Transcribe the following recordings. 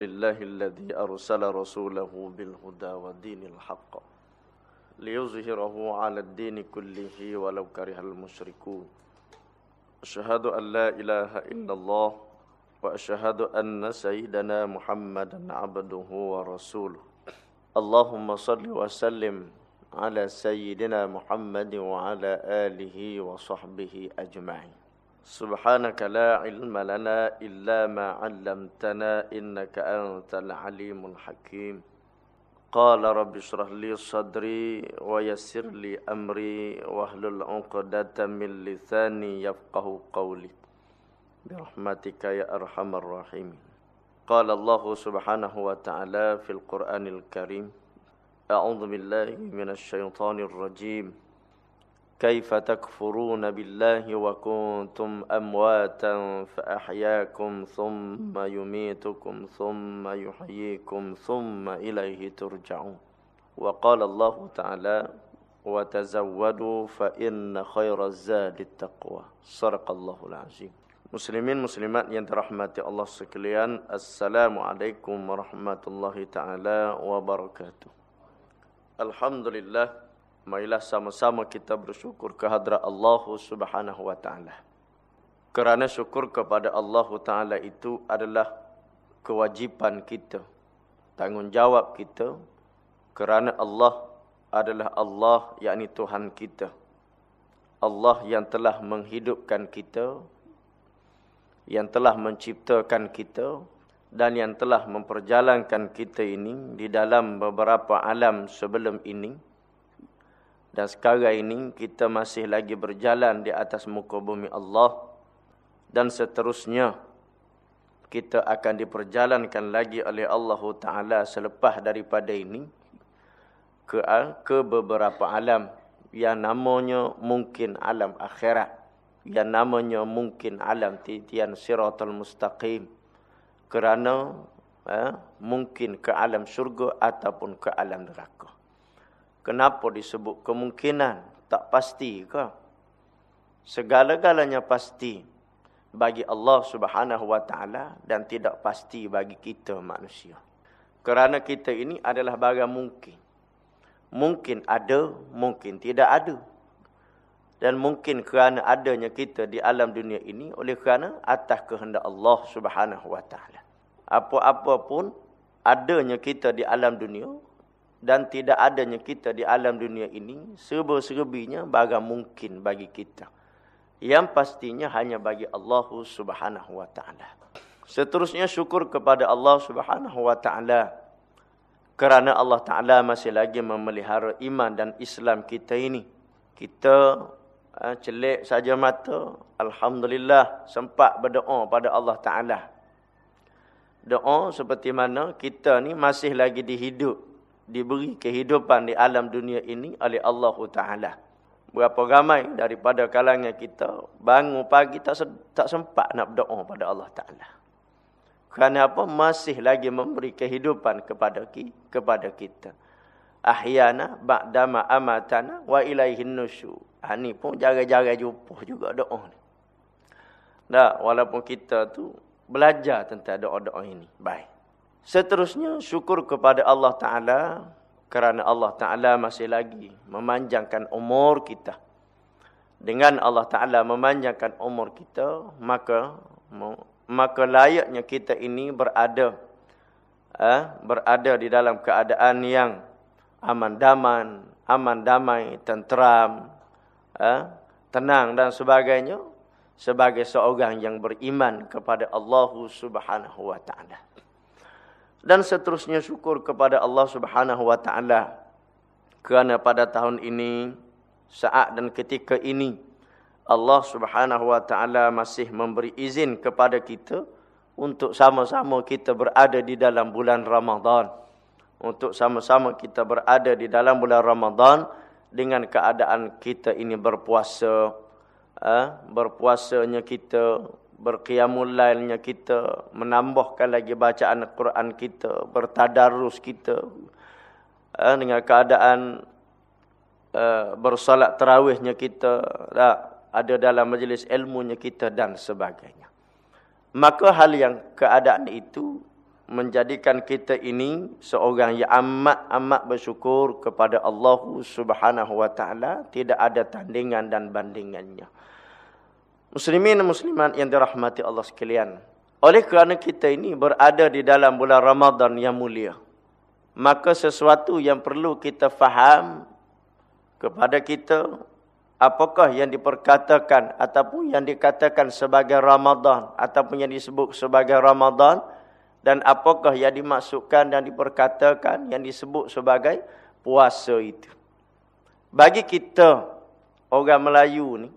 لله الذي أرسل رسوله بالهدى ودين الحق ليظهره على الدين كله ولو كره المشركون أشهد أن لا إله إلا الله وأشهد أن سيدنا محمدا عبده ورسوله اللهم صل وسلم على سيدنا محمد وعلى آله وصحبه أجمعين سبحانك لا علم لنا إلا ما علمتنا إنك أنت العليم الحكيم قال رب اشرح لي صدري ويسر لي أمري واحلل عقدة من لساني يفقه قولي برحمتك يا أرحم الراحمين قال الله سبحانه وتعالى في القرآن الكريم أعوذ بالله من الشيطان الرجيم كيف تكفرون بالله وكنتم أمواتا فأحياكم ثم يميتكم ثم يحييكم ثم إليه ترجعون. وقال الله تعالى وتزودوا فإن خير الزاد التقوى صدق الله العظيم. Muslimin muslimat yang dirahmati Allah sekalian Assalamualaikum warahmatullahi taala wabarakatuh Alhamdulillah Marilah sama-sama kita bersyukur kehadrat Allah Subhanahu wa taala. Kerana syukur kepada Allah taala itu adalah kewajipan kita, tanggungjawab kita kerana Allah adalah Allah yakni Tuhan kita. Allah yang telah menghidupkan kita, yang telah menciptakan kita dan yang telah memperjalankan kita ini di dalam beberapa alam sebelum ini dan sekarang ini kita masih lagi berjalan di atas muka bumi Allah. Dan seterusnya kita akan diperjalankan lagi oleh Allah Ta'ala selepas daripada ini. Ke, ke beberapa alam yang namanya mungkin alam akhirat. Yang namanya mungkin alam titian siratul mustaqim. Kerana eh, mungkin ke alam syurga ataupun ke alam neraka. Kenapa disebut kemungkinan? Tak pasti ke? Segala-galanya pasti bagi Allah Subhanahu Wa Taala dan tidak pasti bagi kita manusia. Kerana kita ini adalah barang mungkin. Mungkin ada, mungkin tidak ada. Dan mungkin kerana adanya kita di alam dunia ini oleh kerana atas kehendak Allah Subhanahu Wa Taala. Apa-apa pun adanya kita di alam dunia dan tidak adanya kita di alam dunia ini serba-serbinya barang mungkin bagi kita. Yang pastinya hanya bagi Allah Subhanahu wa taala. Seterusnya syukur kepada Allah Subhanahu wa taala. Kerana Allah taala masih lagi memelihara iman dan Islam kita ini. Kita uh, celik saja mata alhamdulillah sempat berdoa pada Allah taala. Doa seperti mana kita ni masih lagi dihidup diberi kehidupan di alam dunia ini oleh Allah Taala. Berapa ramai daripada kalangan kita bangun pagi tak tak sempat nak berdoa pada Allah Taala. Kerana apa? Masih lagi memberi kehidupan kepada ki, kepada kita. Ahyana ba'dama amatana wa ilaihin nusyu. Ha, ni pun jaga-jaga jumpa juga doa ni. Dah, walaupun kita tu belajar tentang doa-doa ini. Baik. Seterusnya syukur kepada Allah Ta'ala kerana Allah Ta'ala masih lagi memanjangkan umur kita. Dengan Allah Ta'ala memanjangkan umur kita, maka maka layaknya kita ini berada eh, berada di dalam keadaan yang aman damai, aman damai, tenteram, eh, tenang dan sebagainya sebagai seorang yang beriman kepada Allah Subhanahu wa taala dan seterusnya syukur kepada Allah Subhanahu wa taala kerana pada tahun ini saat dan ketika ini Allah Subhanahu wa taala masih memberi izin kepada kita untuk sama-sama kita berada di dalam bulan Ramadan. Untuk sama-sama kita berada di dalam bulan Ramadan dengan keadaan kita ini berpuasa eh, berpuasanya kita berqiyamul lailnya kita, menambahkan lagi bacaan Al-Quran kita, bertadarus kita uh, dengan keadaan uh, bersolat tarawihnya kita, uh, ada dalam majlis ilmunya kita dan sebagainya. Maka hal yang keadaan itu menjadikan kita ini seorang yang amat-amat bersyukur kepada Allah Subhanahu wa taala, tidak ada tandingan dan bandingannya. Muslimin dan muslimat yang dirahmati Allah sekalian. Oleh kerana kita ini berada di dalam bulan Ramadan yang mulia, maka sesuatu yang perlu kita faham kepada kita apakah yang diperkatakan ataupun yang dikatakan sebagai Ramadan ataupun yang disebut sebagai Ramadan dan apakah yang dimasukkan dan diperkatakan yang disebut sebagai puasa itu. Bagi kita orang Melayu ni,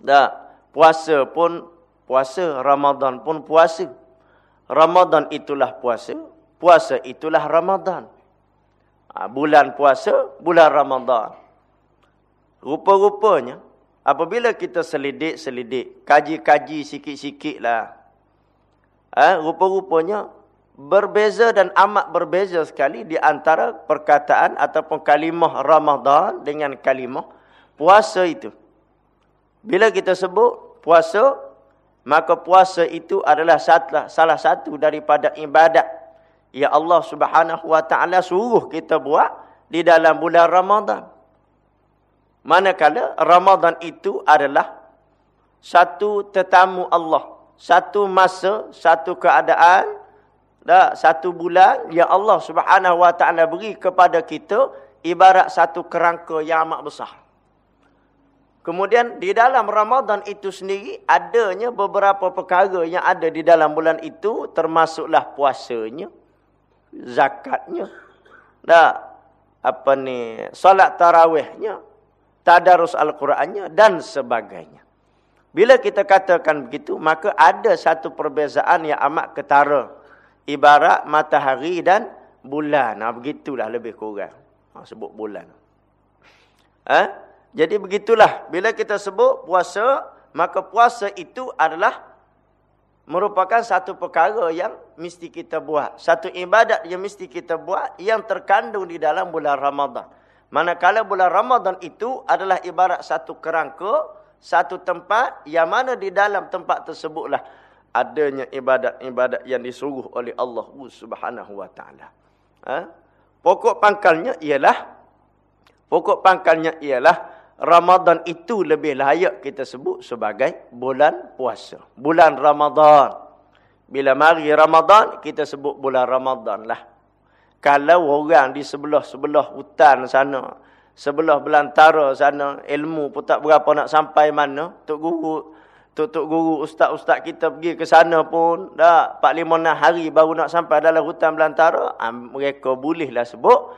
dah puasa pun puasa, Ramadan pun puasa. Ramadan itulah puasa, puasa itulah Ramadan. Ha, bulan puasa, bulan Ramadan. Rupa-rupanya, apabila kita selidik-selidik, kaji-kaji sikit-sikit lah, eh, rupa-rupanya berbeza dan amat berbeza sekali di antara perkataan ataupun kalimah Ramadan dengan kalimah puasa itu. Bila kita sebut puasa, maka puasa itu adalah salah satu daripada ibadat yang Allah Subhanahu wa taala suruh kita buat di dalam bulan Ramadan. Manakala Ramadan itu adalah satu tetamu Allah satu masa, satu keadaan, dah satu bulan yang Allah Subhanahu Wa Taala beri kepada kita ibarat satu kerangka yang amat besar. Kemudian di dalam Ramadan itu sendiri adanya beberapa perkara yang ada di dalam bulan itu termasuklah puasanya, zakatnya, dah apa ni, solat tarawihnya, tadarus al-Qurannya dan sebagainya. Bila kita katakan begitu, maka ada satu perbezaan yang amat ketara. Ibarat matahari dan bulan. Nah, begitulah lebih kurang. Ha, sebut bulan. Ha? Jadi begitulah. Bila kita sebut puasa, maka puasa itu adalah merupakan satu perkara yang mesti kita buat. Satu ibadat yang mesti kita buat yang terkandung di dalam bulan Ramadan. Manakala bulan Ramadan itu adalah ibarat satu kerangka satu tempat yang mana di dalam tempat tersebutlah adanya ibadat-ibadat yang disuruh oleh Allah Subhanahu wa taala. Ha? Pokok pangkalnya ialah pokok pangkalnya ialah Ramadan itu lebih layak kita sebut sebagai bulan puasa. Bulan Ramadan. Bila mari Ramadan kita sebut bulan Ramadan lah. Kalau orang di sebelah-sebelah hutan sana sebelah belantara sana ilmu pun tak berapa nak sampai mana tok guru tok tok guru ustaz-ustaz kita pergi ke sana pun dah 4 5 6 hari baru nak sampai dalam hutan belantara ha, mereka bolehlah sebut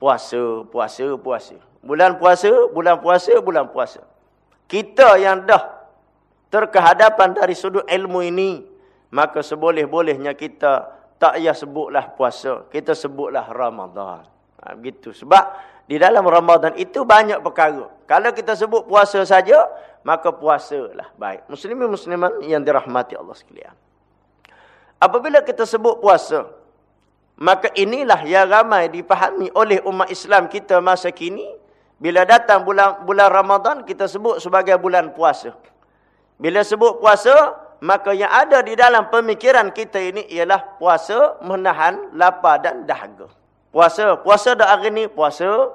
puasa puasa puasa bulan puasa bulan puasa bulan puasa kita yang dah terkehadapan dari sudut ilmu ini maka seboleh-bolehnya kita tak payah sebutlah puasa kita sebutlah Ramadan ha, begitu sebab di dalam Ramadan itu banyak perkara. Kalau kita sebut puasa saja, maka puasalah baik. Muslimin musliman yang dirahmati Allah sekalian. Apabila kita sebut puasa, maka inilah yang ramai dipahami oleh umat Islam kita masa kini. Bila datang bulan bulan Ramadan, kita sebut sebagai bulan puasa. Bila sebut puasa, maka yang ada di dalam pemikiran kita ini ialah puasa menahan lapar dan dahaga. Puasa. Puasa dah hari ni. Puasa.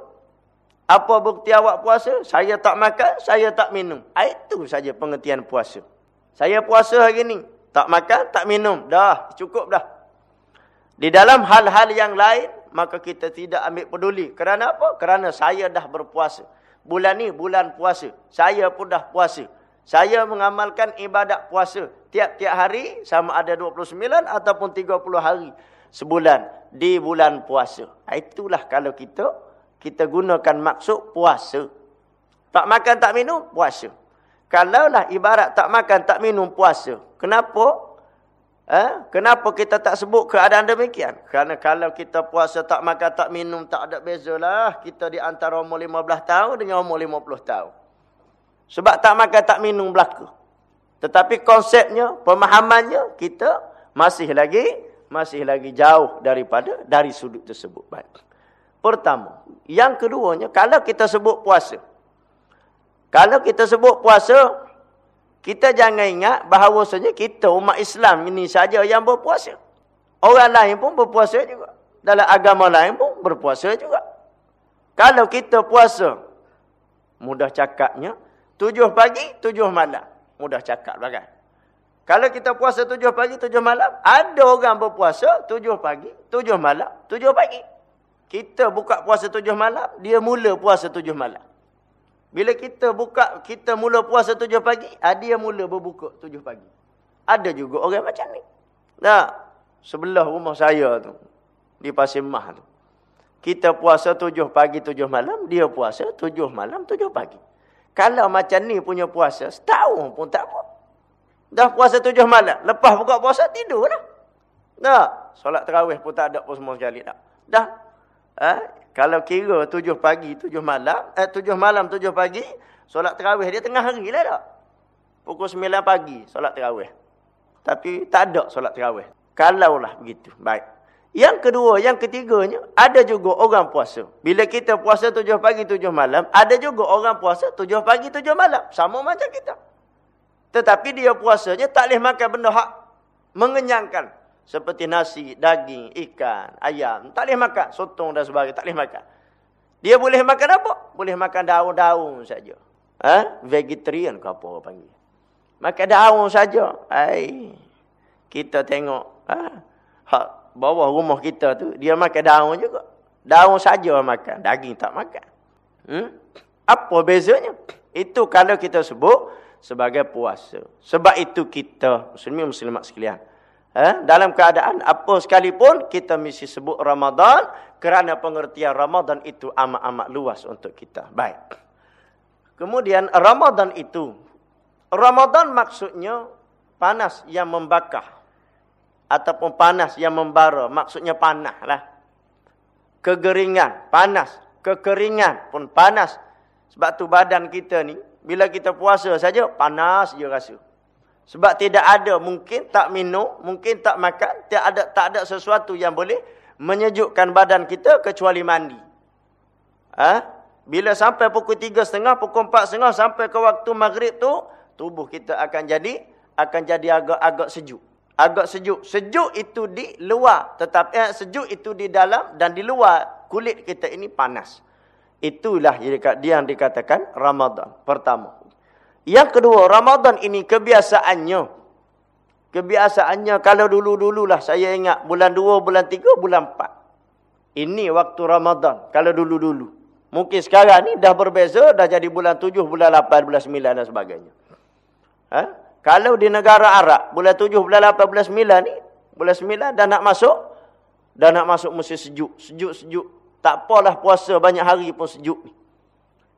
Apa bukti awak puasa? Saya tak makan, saya tak minum. Ah, itu saja pengertian puasa. Saya puasa hari ni. Tak makan, tak minum. Dah, cukup dah. Di dalam hal-hal yang lain, maka kita tidak ambil peduli. Kerana apa? Kerana saya dah berpuasa. Bulan ni, bulan puasa. Saya pun dah puasa. Saya mengamalkan ibadat puasa. Tiap-tiap hari, sama ada 29 ataupun 30 hari sebulan di bulan puasa. Itulah kalau kita kita gunakan maksud puasa. Tak makan tak minum puasa. Kalaulah ibarat tak makan tak minum puasa. Kenapa? Eh? Kenapa kita tak sebut keadaan demikian? Kerana kalau kita puasa tak makan tak minum tak ada bezalah kita di antara umur 15 tahun dengan umur 50 tahun. Sebab tak makan tak minum belaka. Tetapi konsepnya, pemahamannya kita masih lagi masih lagi jauh daripada dari sudut tersebut. Baik. Pertama. Yang keduanya, kalau kita sebut puasa. Kalau kita sebut puasa, kita jangan ingat bahawasanya kita umat Islam ini saja yang berpuasa. Orang lain pun berpuasa juga. Dalam agama lain pun berpuasa juga. Kalau kita puasa, mudah cakapnya, tujuh pagi, tujuh malam. Mudah cakap lah kan. Kalau kita puasa tujuh pagi, tujuh malam, ada orang berpuasa tujuh pagi, tujuh malam, tujuh pagi. Kita buka puasa tujuh malam, dia mula puasa tujuh malam. Bila kita buka, kita mula puasa tujuh pagi, ah, dia mula berbuka tujuh pagi. Ada juga orang macam ni. Nah, sebelah rumah saya tu, di Pasir Mah tu. Kita puasa tujuh pagi, tujuh malam, dia puasa tujuh malam, tujuh pagi. Kalau macam ni punya puasa, setahun pun tak apa. Dah puasa tujuh malam, lepas buka puasa, tidur lah. Nah, solat terawih pun tak ada pun semua sekali. Dah. Ha? Kalau kira tujuh pagi, tujuh malam, eh, tujuh malam, tujuh pagi, solat terawih dia tengah hari lah tak. Pukul sembilan pagi, solat terawih. Tapi tak ada solat terawih. Kalaulah begitu. Baik. Yang kedua, yang ketiganya, ada juga orang puasa. Bila kita puasa tujuh pagi, tujuh malam, ada juga orang puasa tujuh pagi, tujuh malam. Sama macam kita. Tetapi dia puasanya tak boleh makan benda hak mengenyangkan. Seperti nasi, daging, ikan, ayam. Tak boleh makan. Sotong dan sebagainya. Tak boleh makan. Dia boleh makan apa? Boleh makan daun-daun saja. Ha? Vegetarian ke apa orang panggil. Makan daun saja. Hai. Kita tengok. Ha? Bawah rumah kita tu. Dia makan daun juga. Daun saja makan. Daging tak makan. Hmm? Apa bezanya? Itu kalau kita sebut sebagai puasa. Sebab itu kita, muslimin muslimat sekalian. Ha? Dalam keadaan apa sekalipun, kita mesti sebut Ramadan. Kerana pengertian Ramadan itu amat-amat luas untuk kita. Baik. Kemudian Ramadan itu Ramadan maksudnya panas yang membakar. Ataupun panas yang membara. Maksudnya panas lah. Kegeringan, panas. Kekeringan pun panas. Sebab tu badan kita ni, bila kita puasa saja, panas je rasa. Sebab tidak ada, mungkin tak minum, mungkin tak makan, tak ada tak ada sesuatu yang boleh menyejukkan badan kita kecuali mandi. Ha? Bila sampai pukul 3.30, pukul 4.30 sampai ke waktu maghrib tu, tubuh kita akan jadi akan jadi agak-agak sejuk. Agak sejuk. Sejuk itu di luar, tetapi eh, sejuk itu di dalam dan di luar kulit kita ini panas. Itulah yang dikatakan Ramadan. Pertama. Yang kedua, Ramadan ini kebiasaannya. Kebiasaannya kalau dulu-dululah saya ingat bulan 2, bulan 3, bulan 4. Ini waktu Ramadan kalau dulu-dulu. Mungkin sekarang ni dah berbeza, dah jadi bulan 7, bulan 8, bulan 9 dan sebagainya. Ha? Kalau di negara Arab, bulan 7, bulan 8, bulan 9 ni, bulan 9 dah nak masuk, dah nak masuk musim sejuk. Sejuk-sejuk. Tak apalah puasa banyak hari pun sejuk ni.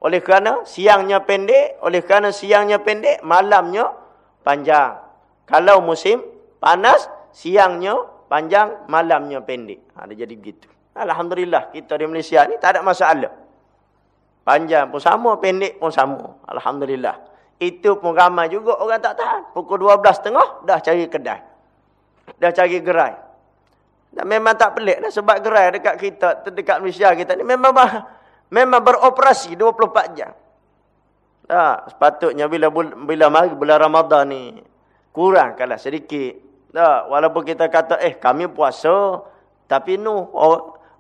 Oleh kerana siangnya pendek, oleh kerana siangnya pendek, malamnya panjang. Kalau musim panas, siangnya panjang, malamnya pendek. Ha, dia jadi begitu. Alhamdulillah, kita di Malaysia ni tak ada masalah. Panjang pun sama, pendek pun sama. Alhamdulillah. Itu pun ramai juga orang tak tahan. Pukul 12.30 dah cari kedai. Dah cari gerai. Dan memang tak pelik dah sebab gerai dekat kita, dekat Malaysia kita ni memang memang beroperasi 24 jam. Tak, sepatutnya bila bila mari bulan Ramadan ni kurangkanlah sedikit. Tak, walaupun kita kata eh kami puasa tapi nu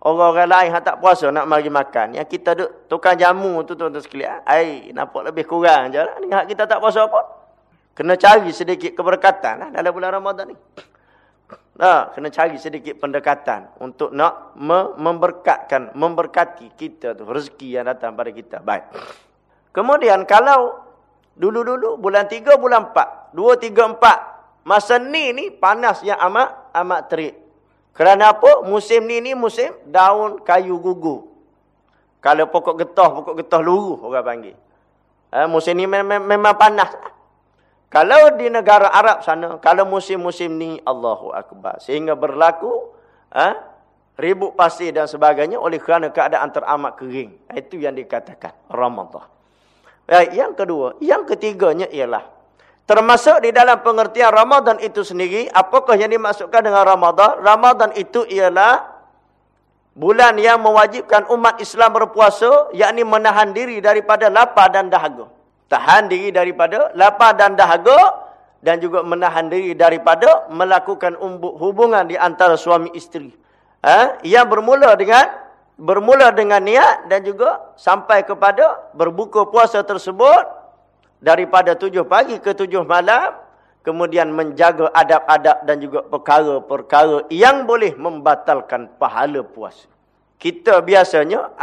Orang-orang lain yang tak puasa nak mari makan. Yang kita duk tukang jamu tu tuan-tuan sekalian. Ai, nampak lebih kurang je lah. Ni kita tak puasa apa. Kena cari sedikit keberkatan lah dalam bulan Ramadan ni. Nah, kena cari sedikit pendekatan untuk nak memberkatkan, memberkati kita tu. Rezeki yang datang pada kita. Baik. Kemudian kalau dulu-dulu bulan 3, bulan 4. 2, 3, 4. Masa ni ni panas yang amat amat terik. Kerana apa? Musim ni ni musim daun kayu gugur. Kalau pokok getah, pokok getah luruh orang panggil. Ha, musim ni memang, memang panas. Kalau di negara Arab sana, kalau musim-musim ni Allahu Akbar. Sehingga berlaku ha, ribut pasir dan sebagainya oleh kerana keadaan teramat kering. Itu yang dikatakan Ramadan. Baik, yang kedua. Yang ketiganya ialah Termasuk di dalam pengertian Ramadan itu sendiri, apakah yang dimaksudkan dengan Ramadan? Ramadan itu ialah bulan yang mewajibkan umat Islam berpuasa, yakni menahan diri daripada lapar dan dahaga. Tahan diri daripada lapar dan dahaga dan juga menahan diri daripada melakukan hubungan di antara suami isteri. Ha? Yang bermula dengan bermula dengan niat dan juga sampai kepada berbuka puasa tersebut daripada tujuh pagi ke tujuh malam. Kemudian menjaga adab-adab dan juga perkara-perkara yang boleh membatalkan pahala puasa. Kita biasanya,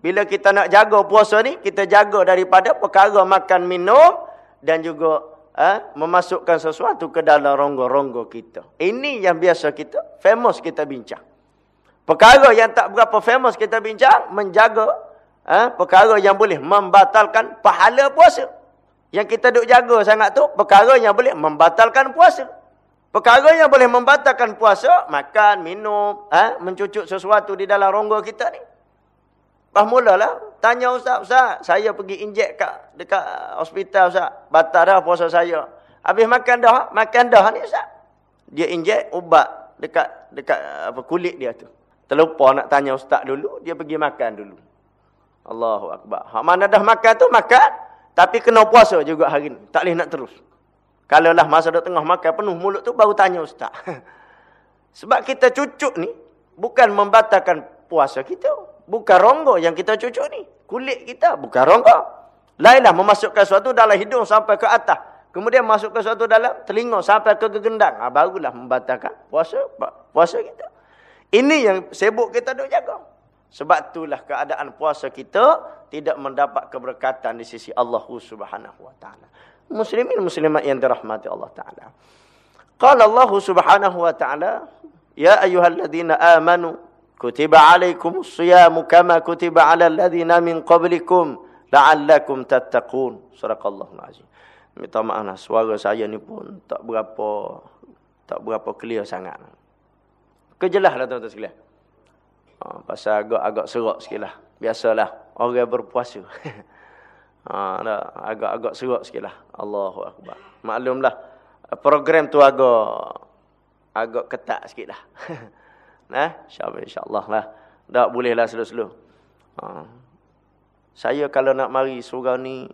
bila kita nak jaga puasa ni, kita jaga daripada perkara makan minum dan juga eh, memasukkan sesuatu ke dalam rongga-rongga kita. Ini yang biasa kita, famous kita bincang. Perkara yang tak berapa famous kita bincang, menjaga eh, perkara yang boleh membatalkan pahala puasa. Yang kita duk jaga sangat tu, perkara yang boleh membatalkan puasa. Perkara yang boleh membatalkan puasa, makan, minum, eh, mencucuk sesuatu di dalam rongga kita ni. Lepas mulalah, tanya Ustaz, Ustaz, saya pergi injek kat, dekat hospital Ustaz. Batal dah puasa saya. Habis makan dah, makan dah ni Ustaz. Dia injek ubat dekat dekat apa kulit dia tu. Terlupa nak tanya ustaz dulu, dia pergi makan dulu. Allahu akbar. Hak mana dah makan tu makan, tapi kena puasa juga hari ni. Tak boleh nak terus. Kalau lah masa dah tengah makan penuh mulut tu baru tanya ustaz. Sebab kita cucuk ni bukan membatalkan puasa kita. Bukan rongga yang kita cucuk ni. Kulit kita bukan rongga. Lainlah memasukkan sesuatu dalam hidung sampai ke atas. Kemudian masukkan sesuatu dalam telinga sampai ke gegendang. Ha, barulah membatalkan puasa puasa kita. Ini yang sibuk kita duk jaga. Sebab itulah keadaan puasa kita tidak mendapat keberkatan di sisi Allah Subhanahu wa taala. Muslimin muslimat yang dirahmati Allah taala. Qala Allah Subhanahu wa taala, "Ya ayyuhalladzina amanu kutiba alaikumus shiyamu kama kutiba alal ladzina min qablikum la'allakum tattaqun." Surah Azim. Minta maaf lah, suara saya ni pun tak berapa tak berapa clear sangat. Kejelah lah tuan-tuan sekalian. Ha, pasal agak-agak serak sikit lah. Biasalah. Orang berpuasa. ha, agak-agak serak sikit lah. Allahu Akbar. Maklumlah. Program tu agak agak ketat sikit lah. nah, insyaAllah, insyaAllah lah. Tak boleh lah slow-slow. Ha. Saya kalau nak mari surau ni,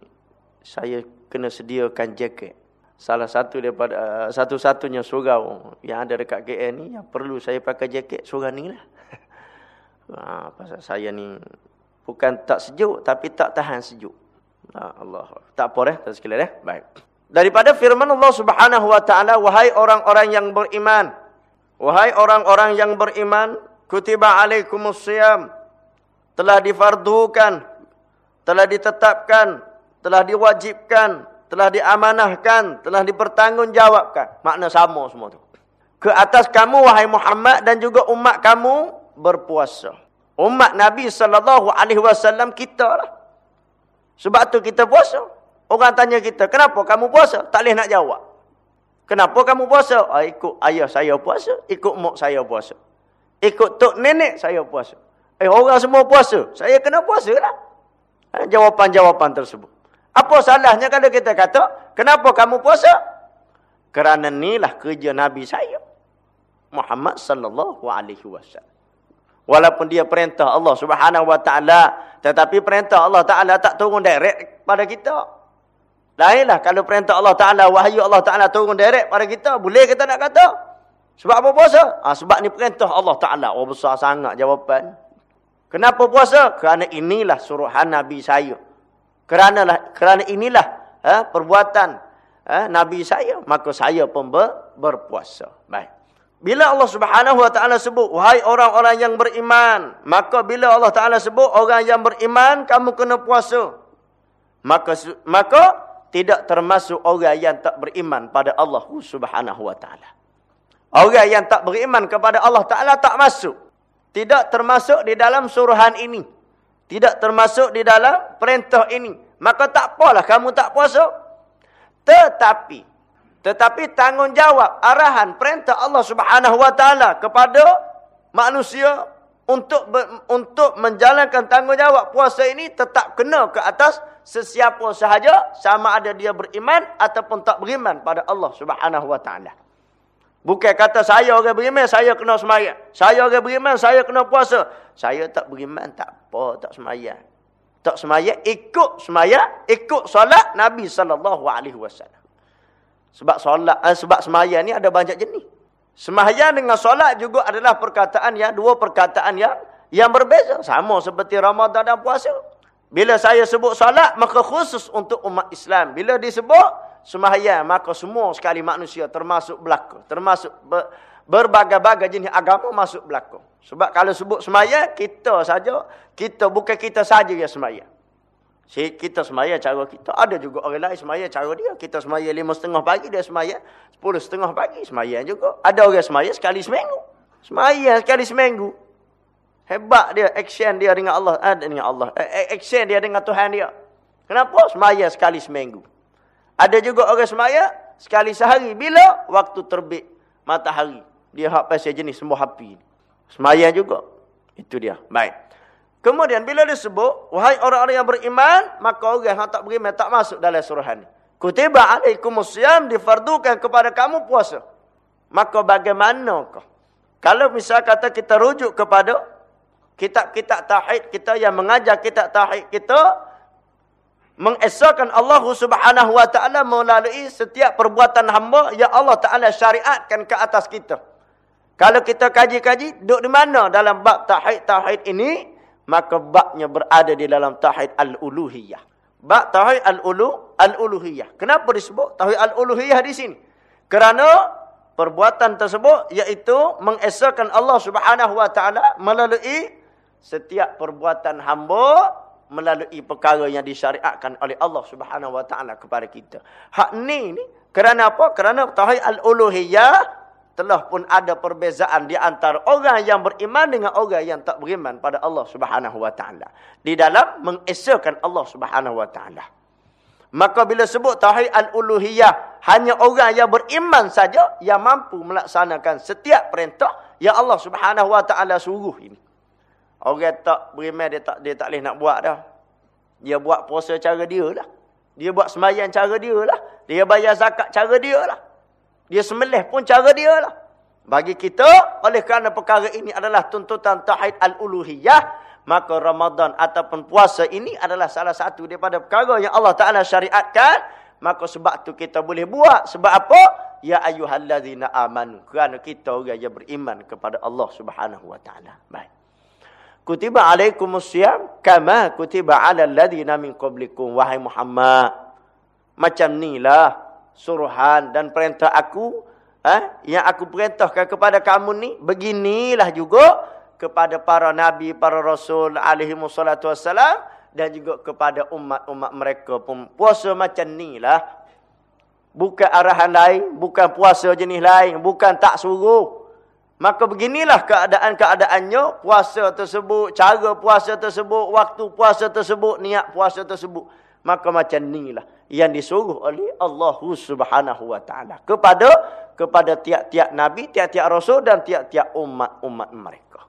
saya kena sediakan jaket salah satu daripada uh, satu-satunya surau yang ada dekat KL ni yang perlu saya pakai jaket surau ni lah. ha, pasal saya ni bukan tak sejuk tapi tak tahan sejuk. Ha, Allah. Tak apa eh, tak sekali eh. Baik. Daripada firman Allah Subhanahu wa taala wahai orang-orang yang beriman wahai orang-orang yang beriman kutiba alaikumus siyam telah difardukan telah ditetapkan telah diwajibkan telah diamanahkan, telah dipertanggungjawabkan. Makna sama semua tu. Ke atas kamu wahai Muhammad dan juga umat kamu berpuasa. Umat Nabi sallallahu alaihi wasallam kita lah. Sebab tu kita puasa. Orang tanya kita, "Kenapa kamu puasa?" Tak boleh nak jawab. Kenapa kamu puasa? Ah, ikut ayah saya puasa, ikut mak saya puasa. Ikut tok nenek saya puasa. Eh orang semua puasa, saya kena puasa lah. Eh, jawapan-jawapan tersebut. Apa salahnya kalau kita kata, kenapa kamu puasa? Kerana inilah kerja Nabi saya. Muhammad sallallahu alaihi wasallam. Walaupun dia perintah Allah Subhanahu wa taala, tetapi perintah Allah taala tak turun direct pada kita. Lainlah kalau perintah Allah taala, wahyu Allah taala turun direct pada kita, boleh kita nak kata? Sebab apa puasa? Ha, sebab ni perintah Allah taala. Oh besar sangat jawapan. Kenapa puasa? Kerana inilah suruhan Nabi saya. Kerana lah, kerana inilah eh, perbuatan eh, Nabi saya, maka saya pun ber, berpuasa. Baik. Bila Allah Subhanahu Wa Taala sebut, wahai orang-orang yang beriman, maka bila Allah Taala sebut orang yang beriman, kamu kena puasa. Maka maka tidak termasuk orang yang tak beriman pada Allah Subhanahu Wa Taala. Orang yang tak beriman kepada Allah Taala tak masuk. Tidak termasuk di dalam suruhan ini. Tidak termasuk di dalam perintah ini. Maka tak apalah kamu tak puasa. Tetapi. Tetapi tanggungjawab arahan perintah Allah subhanahu wa ta'ala kepada manusia. Untuk untuk menjalankan tanggungjawab puasa ini tetap kena ke atas sesiapa sahaja. Sama ada dia beriman ataupun tak beriman pada Allah subhanahu wa ta'ala. Bukan kata saya orang beriman, saya kena semayang. Saya orang beriman, saya kena puasa. Saya tak beriman, tak apa, tak semayang. Tak semayang, ikut semayang, ikut solat Nabi SAW. Sebab solat, eh, sebab sembahyang ni ada banyak jenis. Sembahyang dengan solat juga adalah perkataan yang dua perkataan yang yang berbeza. Sama seperti Ramadan dan puasa. Bila saya sebut solat, maka khusus untuk umat Islam. Bila disebut sembahyang, maka semua sekali manusia termasuk belaka. Termasuk ber, berbagai-bagai jenis agama masuk belaka. Sebab kalau sebut sembahyang, kita saja, kita bukan kita saja yang sembahyang. Si kita sembahyang cara kita. Ada juga orang lain sembahyang cara dia. Kita sembahyang lima setengah pagi, dia sembahyang sepuluh setengah pagi. Sembahyang juga. Ada orang sembahyang sekali seminggu. Sembahyang sekali seminggu. Hebat dia, action dia dengan Allah. Eh, dengan Allah. Eh, eh, action dia dengan Tuhan dia. Kenapa? Semaya sekali seminggu. Ada juga orang semaya sekali sehari. Bila? Waktu terbit matahari. Dia hak pasal jenis semua api. Semaya juga. Itu dia. Baik. Kemudian bila disebut, wahai orang-orang yang beriman, maka orang yang tak beriman tak masuk dalam suruhan ini. Kutiba alaikumusiyam difardukan kepada kamu puasa. Maka bagaimanakah? Kalau misal kata kita rujuk kepada kitab-kitab tauhid kita yang mengajar kitab tauhid kita mengesahkan Allah Subhanahu wa taala melalui setiap perbuatan hamba yang Allah taala syariatkan ke atas kita. Kalau kita kaji-kaji duduk di mana dalam bab tauhid tauhid ini maka babnya berada di dalam tauhid al-uluhiyah. Bab tauhid al-ulu al-uluhiyah. Kenapa disebut tauhid al-uluhiyah di sini? Kerana perbuatan tersebut iaitu mengesahkan Allah Subhanahu wa taala melalui setiap perbuatan hamba melalui perkara yang disyariatkan oleh Allah Subhanahu wa taala kepada kita. Hak ni ni kerana apa? Kerana tauhid al-uluhiyah telah pun ada perbezaan di antara orang yang beriman dengan orang yang tak beriman pada Allah Subhanahu wa taala di dalam mengesakan Allah Subhanahu wa taala. Maka bila sebut tauhid al-uluhiyah hanya orang yang beriman saja yang mampu melaksanakan setiap perintah yang Allah Subhanahu wa taala suruh ini. Orang tak beriman dia tak dia tak boleh nak buat dah. Dia buat puasa cara dia lah. Dia buat sembahyang cara dia lah. Dia bayar zakat cara dia lah. Dia sembelih pun cara dia lah. Bagi kita, oleh kerana perkara ini adalah tuntutan tauhid al-uluhiyah, maka Ramadan ataupun puasa ini adalah salah satu daripada perkara yang Allah Taala syariatkan, maka sebab tu kita boleh buat. Sebab apa? Ya ayyuhallazina amanu. Kerana kita orang yang beriman kepada Allah Subhanahu wa taala. Baik. Kutiba alaikumusiyam kama kutiba ala alladhina min qablikum wahai Muhammad. Macam nilah suruhan dan perintah aku eh, yang aku perintahkan kepada kamu ni beginilah juga kepada para nabi, para rasul alaihi wassalatu wassalam dan juga kepada umat-umat mereka pun puasa macam nilah. Bukan arahan lain, bukan puasa jenis lain, bukan tak suruh. Maka beginilah keadaan-keadaannya, puasa tersebut, cara puasa tersebut, waktu puasa tersebut, niat puasa tersebut. Maka macam inilah yang disuruh oleh Allah Subhanahu wa taala kepada kepada tiap-tiap nabi, tiap-tiap rasul dan tiap-tiap umat-umat mereka.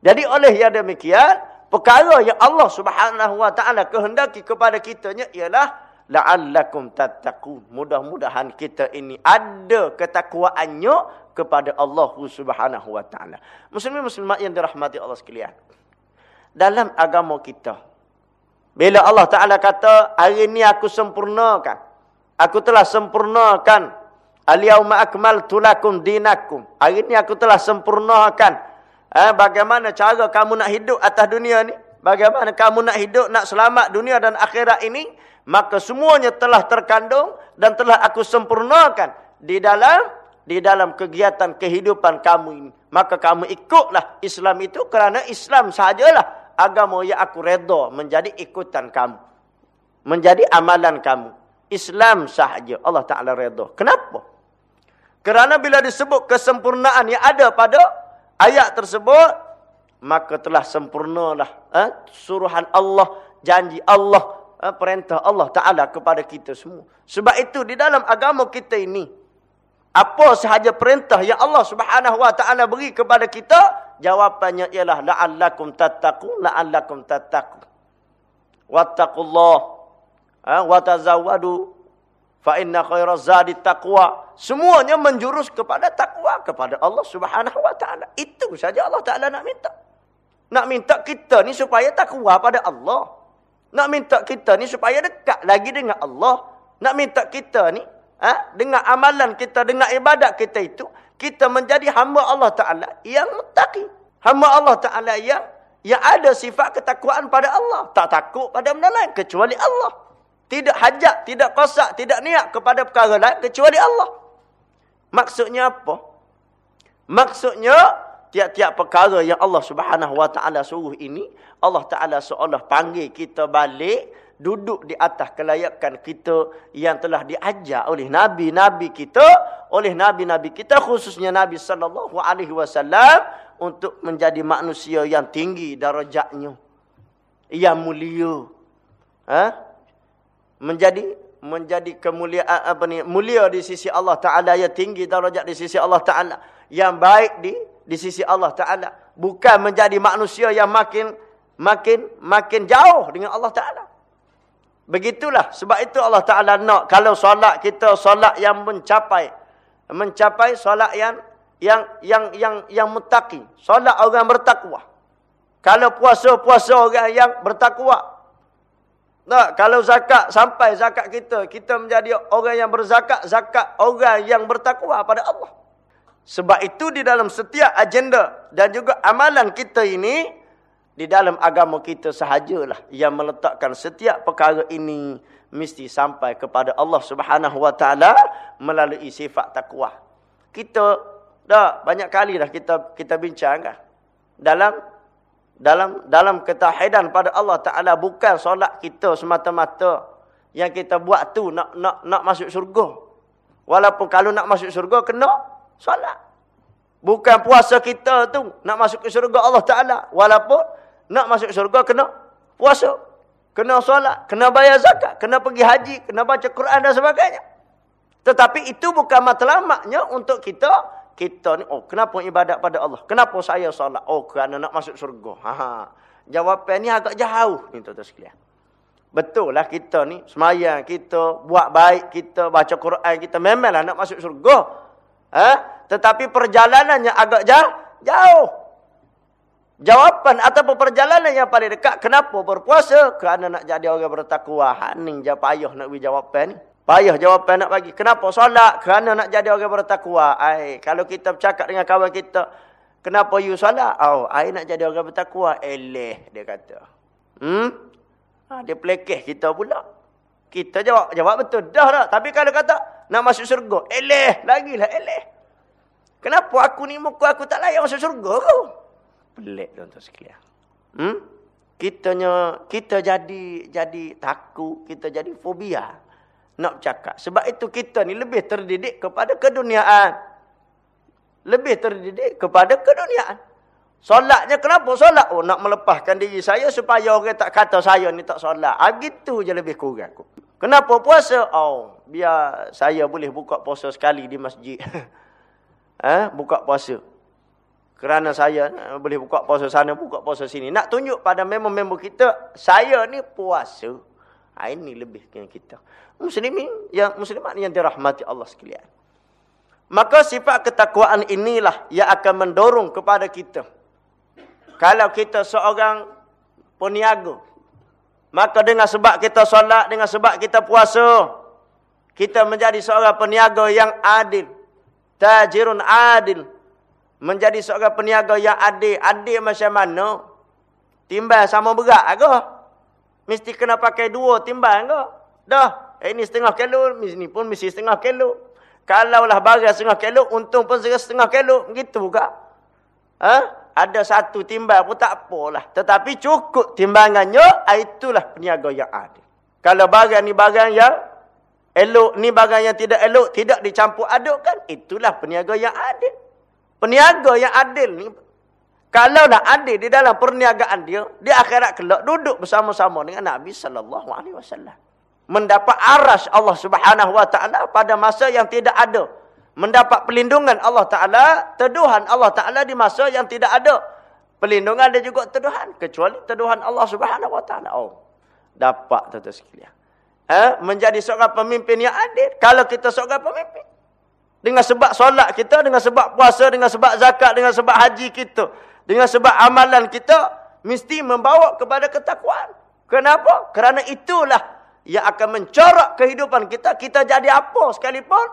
Jadi oleh yang demikian, perkara yang Allah Subhanahu wa taala kehendaki kepada kitanya ialah la'allakum tattaqun. Mudah-mudahan kita ini ada ketakwaannya kepada Allah Subhanahu wa taala. Muslimin muslimat yang dirahmati Allah sekalian. Dalam agama kita bila Allah Taala kata hari ini aku sempurnakan aku telah sempurnakan al-yauma akmaltu lakum dinakum. Hari ini aku telah sempurnakan eh, bagaimana cara kamu nak hidup atas dunia ni? Bagaimana kamu nak hidup nak selamat dunia dan akhirat ini? Maka semuanya telah terkandung dan telah aku sempurnakan di dalam di dalam kegiatan kehidupan kamu ini. Maka kamu ikutlah Islam itu kerana Islam sahajalah agama yang aku redha menjadi ikutan kamu. Menjadi amalan kamu. Islam sahaja Allah Ta'ala redha. Kenapa? Kerana bila disebut kesempurnaan yang ada pada ayat tersebut, maka telah sempurnalah eh, suruhan Allah, janji Allah, eh, perintah Allah Ta'ala kepada kita semua. Sebab itu di dalam agama kita ini, apa sahaja perintah yang Allah Subhanahu wa taala beri kepada kita, jawapannya ialah la'allakum tattaqun, la'allakum tattaqun. Wattaqullah. Ha, wa tazawwadu fa inna khairaz zadi taqwa. Semuanya menjurus kepada takwa kepada Allah Subhanahu wa taala. Itu saja Allah Taala nak minta. Nak minta kita ni supaya takwa pada Allah. Nak minta kita ni supaya dekat lagi dengan Allah. Nak minta kita ni Ha? Dengan amalan kita, dengan ibadat kita itu, kita menjadi hamba Allah Ta'ala yang mutaki. Hamba Allah Ta'ala yang yang ada sifat ketakwaan pada Allah. Tak takut pada benda lain kecuali Allah. Tidak hajat, tidak kosak, tidak niat kepada perkara lain kecuali Allah. Maksudnya apa? Maksudnya, tiap-tiap perkara yang Allah subhanahu wa ta'ala suruh ini, Allah ta'ala seolah panggil kita balik, duduk di atas kelayakan kita yang telah diajar oleh Nabi-Nabi kita, oleh Nabi-Nabi kita, khususnya Nabi sallallahu alaihi wasallam untuk menjadi manusia yang tinggi darajatnya. Yang mulia. Ha? Menjadi menjadi kemuliaan apa ni? Mulia di sisi Allah Taala yang tinggi darajat di sisi Allah Taala, yang baik di di sisi Allah Taala, bukan menjadi manusia yang makin makin makin jauh dengan Allah Taala. Begitulah sebab itu Allah Taala nak kalau solat kita solat yang mencapai mencapai solat yang yang yang yang yang muttaqi, solat orang bertakwa. Kalau puasa puasa orang yang bertakwa. Nah, kalau zakat sampai zakat kita, kita menjadi orang yang berzakat, zakat orang yang bertakwa pada Allah. Sebab itu di dalam setiap agenda dan juga amalan kita ini di dalam agama kita sahajalah yang meletakkan setiap perkara ini mesti sampai kepada Allah Subhanahu Wa Taala melalui sifat takwa. Kita Dah banyak kali dah kita kita bincang kan. Dalam dalam dalam ketahidan pada Allah Taala bukan solat kita semata-mata yang kita buat tu nak nak nak masuk syurga. Walaupun kalau nak masuk syurga kena solat. Bukan puasa kita tu nak masuk ke syurga Allah Taala. Walaupun nak masuk syurga kena puasa. Kena solat, kena bayar zakat, kena pergi haji, kena baca Quran dan sebagainya. Tetapi itu bukan matlamatnya untuk kita kita ni, oh kenapa ibadat pada Allah? Kenapa saya solat? Oh kerana nak masuk surga. Ha, ha. Jawapan ni agak jauh ni tuan-tuan sekalian. Betul lah kita ni, semayang kita, buat baik kita, baca Quran kita, memanglah nak masuk surga. Ha? Tetapi perjalanannya agak jauh. jauh. Jawapan ataupun perjalanan yang paling dekat, kenapa berpuasa? Kerana nak jadi orang bertakwa. Haning je payah nak beri jawapan. Payah jawapan nak bagi. Kenapa solat? Kerana nak jadi orang bertakwa. Ai, kalau kita bercakap dengan kawan kita, kenapa you solat? Oh, ai nak jadi orang bertakwa. Eleh, dia kata. Hmm? Ha, dia pelekeh kita pula. Kita jawab, jawab betul. Dah tak? Tapi kalau kata, nak masuk syurga. Eleh, lagilah eleh. Kenapa aku ni muka aku tak layak masuk syurga kau? Pelik tuan-tuan sekalian. Hmm? Kitanya, kita jadi jadi takut, kita jadi fobia nak cakap. Sebab itu kita ni lebih terdidik kepada keduniaan. Lebih terdidik kepada keduniaan. Solatnya kenapa solat? Oh nak melepaskan diri saya supaya orang tak kata saya ni tak solat. Ah gitu je lebih kurang aku. Kenapa puasa? Oh, biar saya boleh buka puasa sekali di masjid. ha? buka puasa. Kerana saya eh, boleh buka puasa sana, buka puasa sini. Nak tunjuk pada member-member kita, saya ni puasa. Ha, ini lebih dengan kita. Muslimin yang muslimat yang dirahmati Allah sekalian. Maka sifat ketakwaan inilah yang akan mendorong kepada kita. Kalau kita seorang peniaga, maka dengan sebab kita solat, dengan sebab kita puasa, kita menjadi seorang peniaga yang adil. Tajirun adil. Menjadi seorang peniaga yang adil. Adil macam mana? Timbal sama berat ke? Mesti kena pakai dua timbang ke? Dah. Eh, ini setengah kilo. Ini pun mesti setengah kilo. Kalaulah barang setengah kilo, untung pun setengah kilo. Begitu ke? Ha? Ada satu timbang pun tak apalah. Tetapi cukup timbangannya, ah, itulah peniaga yang ada. Kalau barang ni barang yang elok, ni barang yang tidak elok, tidak dicampur aduk kan? Itulah peniaga yang adil. Peniaga yang adil ni kalau nak adil di dalam perniagaan dia, di akhirat kelak duduk bersama-sama dengan Nabi sallallahu alaihi wasallam. Mendapat aras Allah Subhanahu wa taala pada masa yang tidak ada. Mendapat perlindungan Allah taala, teduhan Allah taala di masa yang tidak ada. Perlindungan dia juga teduhan kecuali teduhan Allah Subhanahu wa taala. Oh. Dapat tuan-tuan sekalian. Ha? menjadi seorang pemimpin yang adil kalau kita seorang pemimpin dengan sebab solat kita dengan sebab puasa dengan sebab zakat dengan sebab haji kita dengan sebab amalan kita mesti membawa kepada ketakwaan. Kenapa? Kerana itulah yang akan mencorak kehidupan kita, kita jadi apa sekalipun,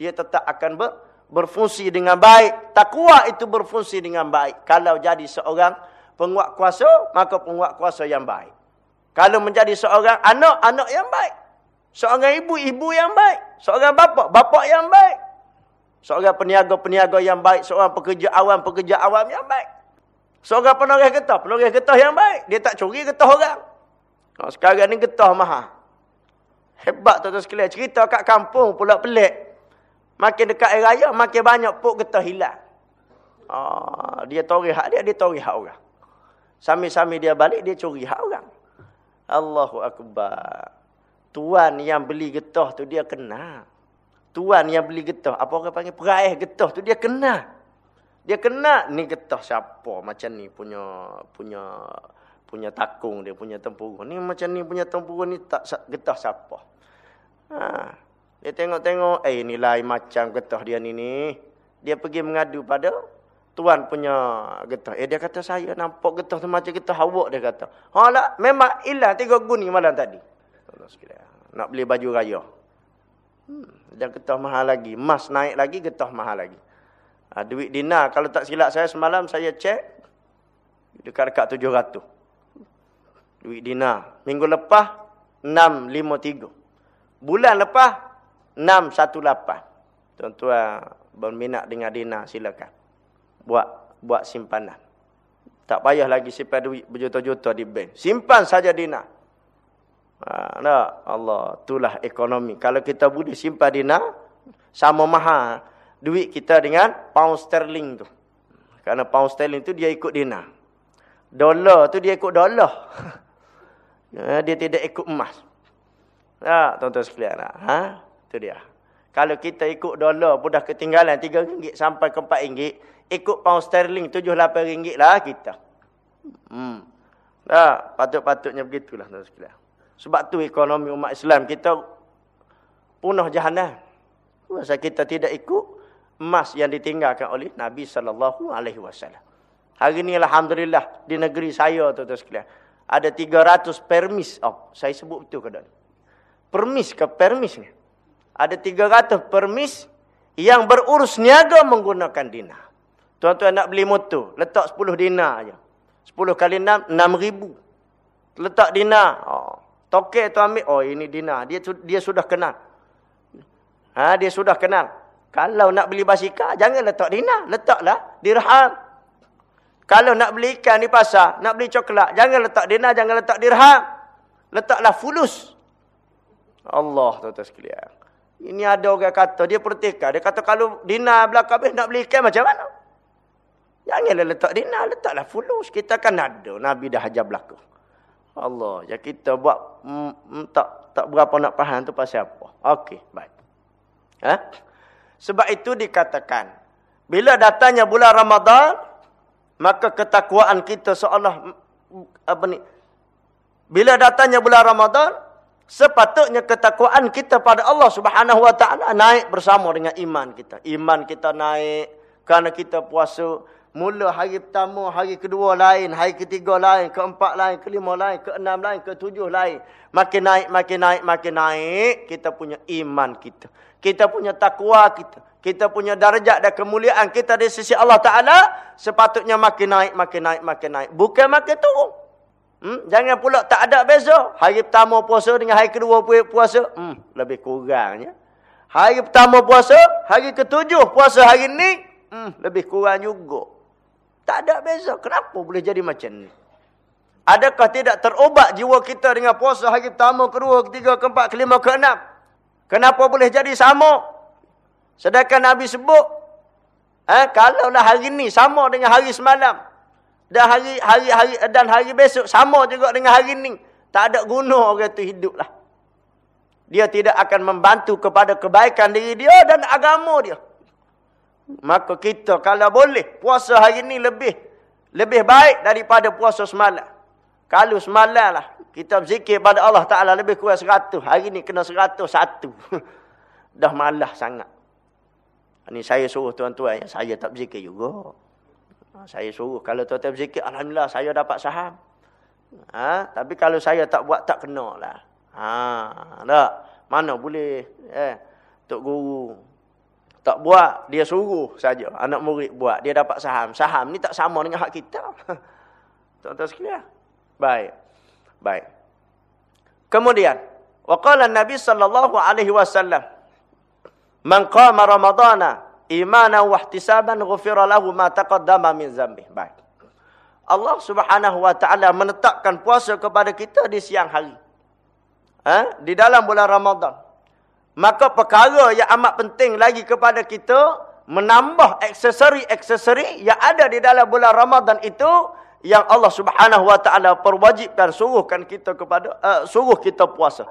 dia tetap akan ber, berfungsi dengan baik. Takwa itu berfungsi dengan baik. Kalau jadi seorang penguat kuasa, maka penguat kuasa yang baik. Kalau menjadi seorang anak, anak yang baik. Seorang ibu, ibu yang baik. Seorang bapa, bapa yang baik. Seorang peniaga-peniaga yang baik. Seorang pekerja awam, pekerja awam yang baik. Seorang penoreh getah, penoreh getah yang baik. Dia tak curi getah orang. Sekarang ni getah mahal. Hebat tuan-tuan sekalian. Cerita kat kampung pula pelik. Makin dekat air raya, makin banyak puk getah hilang. Oh, dia tori hak dia, dia tori hak orang. Sami-sami dia balik, dia curi hak orang. Allahu Akbar. Tuan yang beli getah tu dia kena. Tuan yang beli getah, apa orang panggil peraih getah tu dia kena. Dia kena ni getah siapa macam ni punya punya punya takung dia punya tempurung. Ni macam ni punya tempurung ni tak getah siapa. Ha. Dia tengok-tengok, eh ni lain macam getah dia ni ni. Dia pergi mengadu pada tuan punya getah. Eh dia kata saya nampak getah macam getah awak dia kata. Ha lah, memang hilang tiga guni malam tadi. Nak beli baju raya. Hmm, dan getah mahal lagi. Emas naik lagi, getah mahal lagi. Ha, duit dinar, kalau tak silap saya semalam saya cek. Dekat-dekat tujuh ratus. Duit dinar. Minggu lepas, enam lima tiga. Bulan lepas 618. Tuan-tuan berminat dengan dina silakan. Buat buat simpanan. Tak payah lagi simpan duit berjuta-juta di bank. Simpan saja dina. Ha, nah, Allah, itulah ekonomi. Kalau kita boleh simpan dina sama mahal duit kita dengan pound sterling tu. Karena pound sterling tu dia ikut dina. Dolar tu dia ikut dolar. Ha, dia tidak ikut emas. Ha, tuan-tuan sekalian. Ha? Itu dia. Kalau kita ikut dolar pun dah ketinggalan RM3 sampai ke RM4. Ikut pound sterling RM7-8 lah kita. Hmm. Ha, patut-patutnya begitulah. Sebab tu ekonomi umat Islam kita punah jahanam. Masa kita tidak ikut emas yang ditinggalkan oleh Nabi sallallahu alaihi wasallam. Hari ini alhamdulillah di negeri saya tuan-tuan sekalian ada 300 permis. Oh, saya sebut betul ke tak? permis ke permis ni. Ada 300 permis yang berurus niaga menggunakan dinar. Tuan-tuan nak beli motor, letak 10 dinar aja. 10 kali 6, 6 ribu. Letak dinar. Oh. Tokek tu ambil, oh ini dinar. Dia dia sudah kenal. Ha, dia sudah kenal. Kalau nak beli basikal, jangan letak dinar. Letaklah dirham. Kalau nak beli ikan di pasar, nak beli coklat, jangan letak dinar, jangan letak dirham. Letaklah fulus. Allah tuan-tuan sekalian. Ini ada orang kata, dia pertikah. Dia kata kalau dinar belakang habis nak beli ikan macam mana? Janganlah letak dinar, letaklah fulus. Kita kan ada. Nabi dah hajar belakang. Allah. Ya kita buat mm, mm, tak tak berapa nak faham tu pasal apa. Okey, baik. Ha? Sebab itu dikatakan. Bila datangnya bulan Ramadan, maka ketakwaan kita seolah mm, apa ni? Bila datangnya bulan Ramadan, sepatutnya ketakwaan kita pada Allah Subhanahu wa taala naik bersama dengan iman kita. Iman kita naik kerana kita puasa mula hari pertama, hari kedua lain, hari ketiga lain, keempat lain, kelima lain, keenam lain, ketujuh lain. Makin naik, makin naik, makin naik kita punya iman kita. Kita punya takwa kita. Kita punya darjat dan kemuliaan kita di sisi Allah Taala sepatutnya makin naik, makin naik, makin naik. Bukan makin turun. Hmm? Jangan pula tak ada beza. Hari pertama puasa dengan hari kedua puasa. Hmm, lebih kurangnya. Hari pertama puasa, hari ketujuh puasa hari ni. Hmm, lebih kurang juga. Tak ada beza. Kenapa boleh jadi macam ni? Adakah tidak terobat jiwa kita dengan puasa hari pertama, kedua, ketiga, keempat, kelima, keenam? Kenapa boleh jadi sama? Sedangkan Nabi sebut, eh, kalaulah hari ni sama dengan hari semalam, dan hari hari hari dan hari besok sama juga dengan hari ini. Tak ada guna orang itu hiduplah. Dia tidak akan membantu kepada kebaikan diri dia dan agama dia. Maka kita kalau boleh puasa hari ini lebih lebih baik daripada puasa semalam. Kalau semalam lah kita berzikir pada Allah Taala lebih kurang seratus. Hari ini kena seratus satu. Dah malah sangat. Ini saya suruh tuan-tuan saya tak berzikir juga. Ha, saya suruh kalau tuan-tuan berzikir alhamdulillah saya dapat saham. Ha, tapi kalau saya tak buat tak kena lah. Ha, tak. Mana boleh eh tok guru tak buat, dia suruh saja anak murid buat, dia dapat saham. Saham ni tak sama dengan hak kita. Tuan-tuan sekalian. Baik. Baik. Kemudian, waqala Nabi sallallahu alaihi wasallam, "Man qama Ramadana imanan wa ihtisaban ghufira lahu ma taqaddama min dzambi." Baik. Allah Subhanahu wa taala menetapkan puasa kepada kita di siang hari. Ha? Di dalam bulan Ramadan. Maka perkara yang amat penting lagi kepada kita menambah aksesori-aksesori yang ada di dalam bulan Ramadan itu yang Allah Subhanahu wa taala perwajibkan suruhkan kita kepada uh, suruh kita puasa.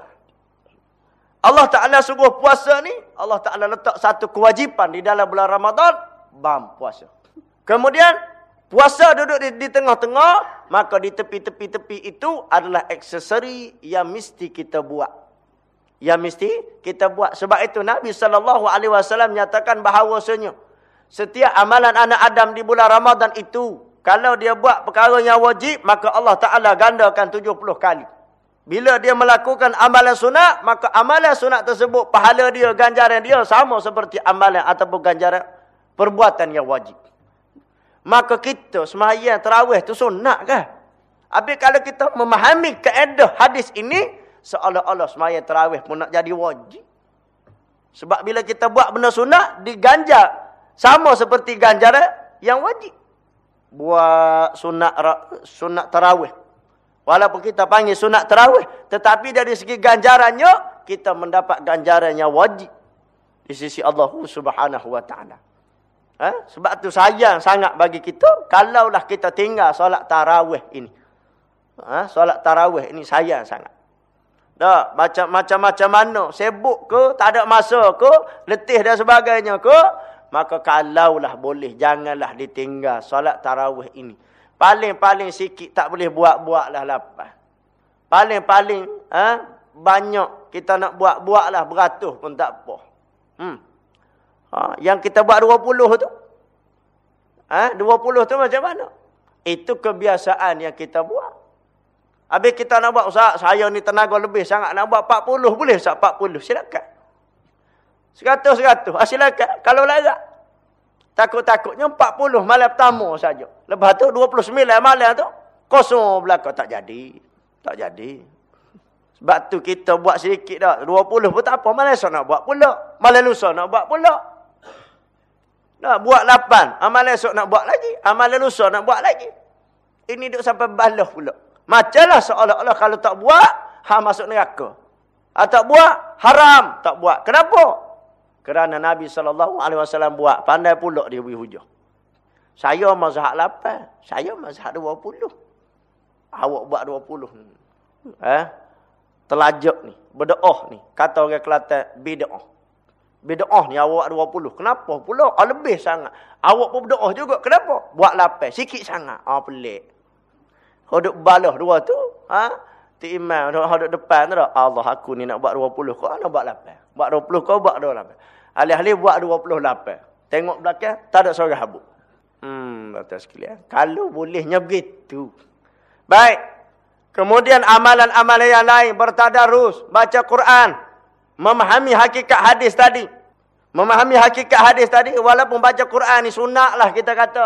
Allah Taala suruh puasa ni, Allah Taala letak satu kewajipan di dalam bulan Ramadan, bam puasa. Kemudian puasa duduk di tengah-tengah, maka di tepi-tepi-tepi itu adalah aksesori yang mesti kita buat yang mesti kita buat. Sebab itu Nabi sallallahu alaihi wasallam nyatakan bahawasanya setiap amalan anak Adam di bulan Ramadan itu kalau dia buat perkara yang wajib maka Allah Taala gandakan 70 kali. Bila dia melakukan amalan sunat maka amalan sunat tersebut pahala dia ganjaran dia sama seperti amalan ataupun ganjaran perbuatan yang wajib. Maka kita sembahyang tarawih tu sunat kan? Habis kalau kita memahami kaedah hadis ini seolah-olah semaya terawih pun nak jadi wajib. Sebab bila kita buat benda sunat, diganjar. Sama seperti ganjaran yang wajib. Buat sunat sunat terawih. Walaupun kita panggil sunat terawih. Tetapi dari segi ganjarannya, kita mendapat ganjaran yang wajib. Di sisi Allah subhanahu wa ta'ala. Ha? Sebab tu sayang sangat bagi kita. Kalaulah kita tinggal solat tarawih ini. Ha? Solat tarawih ini sayang sangat. Tak, macam-macam mana. Sibuk ke, tak ada masa ke, letih dan sebagainya ke. Maka kalaulah boleh, janganlah ditinggal solat tarawih ini. Paling-paling sikit tak boleh buat-buatlah lapan. Paling-paling ha, banyak kita nak buat-buatlah beratus pun tak apa. Hmm. Ha, yang kita buat 20 tu. Ha, 20 tu macam mana? Itu kebiasaan yang kita buat. Habis kita nak buat, Ustaz, saya ni tenaga lebih sangat. Nak buat 40, boleh Ustaz 40? Silakan. Seratus, seratus. Ah, silakan. Kalau larat. Takut-takutnya 40 malam pertama saja. Lepas tu 29 malam tu, kosong belakang. Tak jadi. Tak jadi. Sebab tu kita buat sedikit dah. 20 pun tak apa. Malam esok nak buat pula. Malam lusa nak buat pula. Nak buat 8. Malam esok nak buat lagi. Malam lusa nak buat lagi. Ini duduk sampai balah pula. Macamlah seolah-olah kalau tak buat, ha masuk neraka. Ha, tak buat, haram. Tak buat. Kenapa? Kerana Nabi SAW buat. Pandai pula dia beri hujah. Saya mazhab 8. Saya mazhab 20. Awak buat 20. Eh? Telajak ni. Berdoa ni. Kata orang Kelantan, bida'ah. Bida'ah ni awak 20. Kenapa pula? Ah, lebih sangat. Awak pun berdoa juga. Kenapa? Buat 8. Sikit sangat. Ah, pelik. Hodok balah dua tu. Ha? Ti imam hodok depan tu. Allah aku ni nak buat 20. Kau nak buat 8. Buat 20 kau buat 28. Alih-alih buat 28. Tengok belakang. Tak ada seorang habuk. Hmm. Betul sekalian. Kalau bolehnya begitu. Baik. Kemudian amalan-amalan yang lain. Bertadarus. Baca Quran. Memahami hakikat hadis tadi. Memahami hakikat hadis tadi. Walaupun baca Quran ni sunat lah kita kata.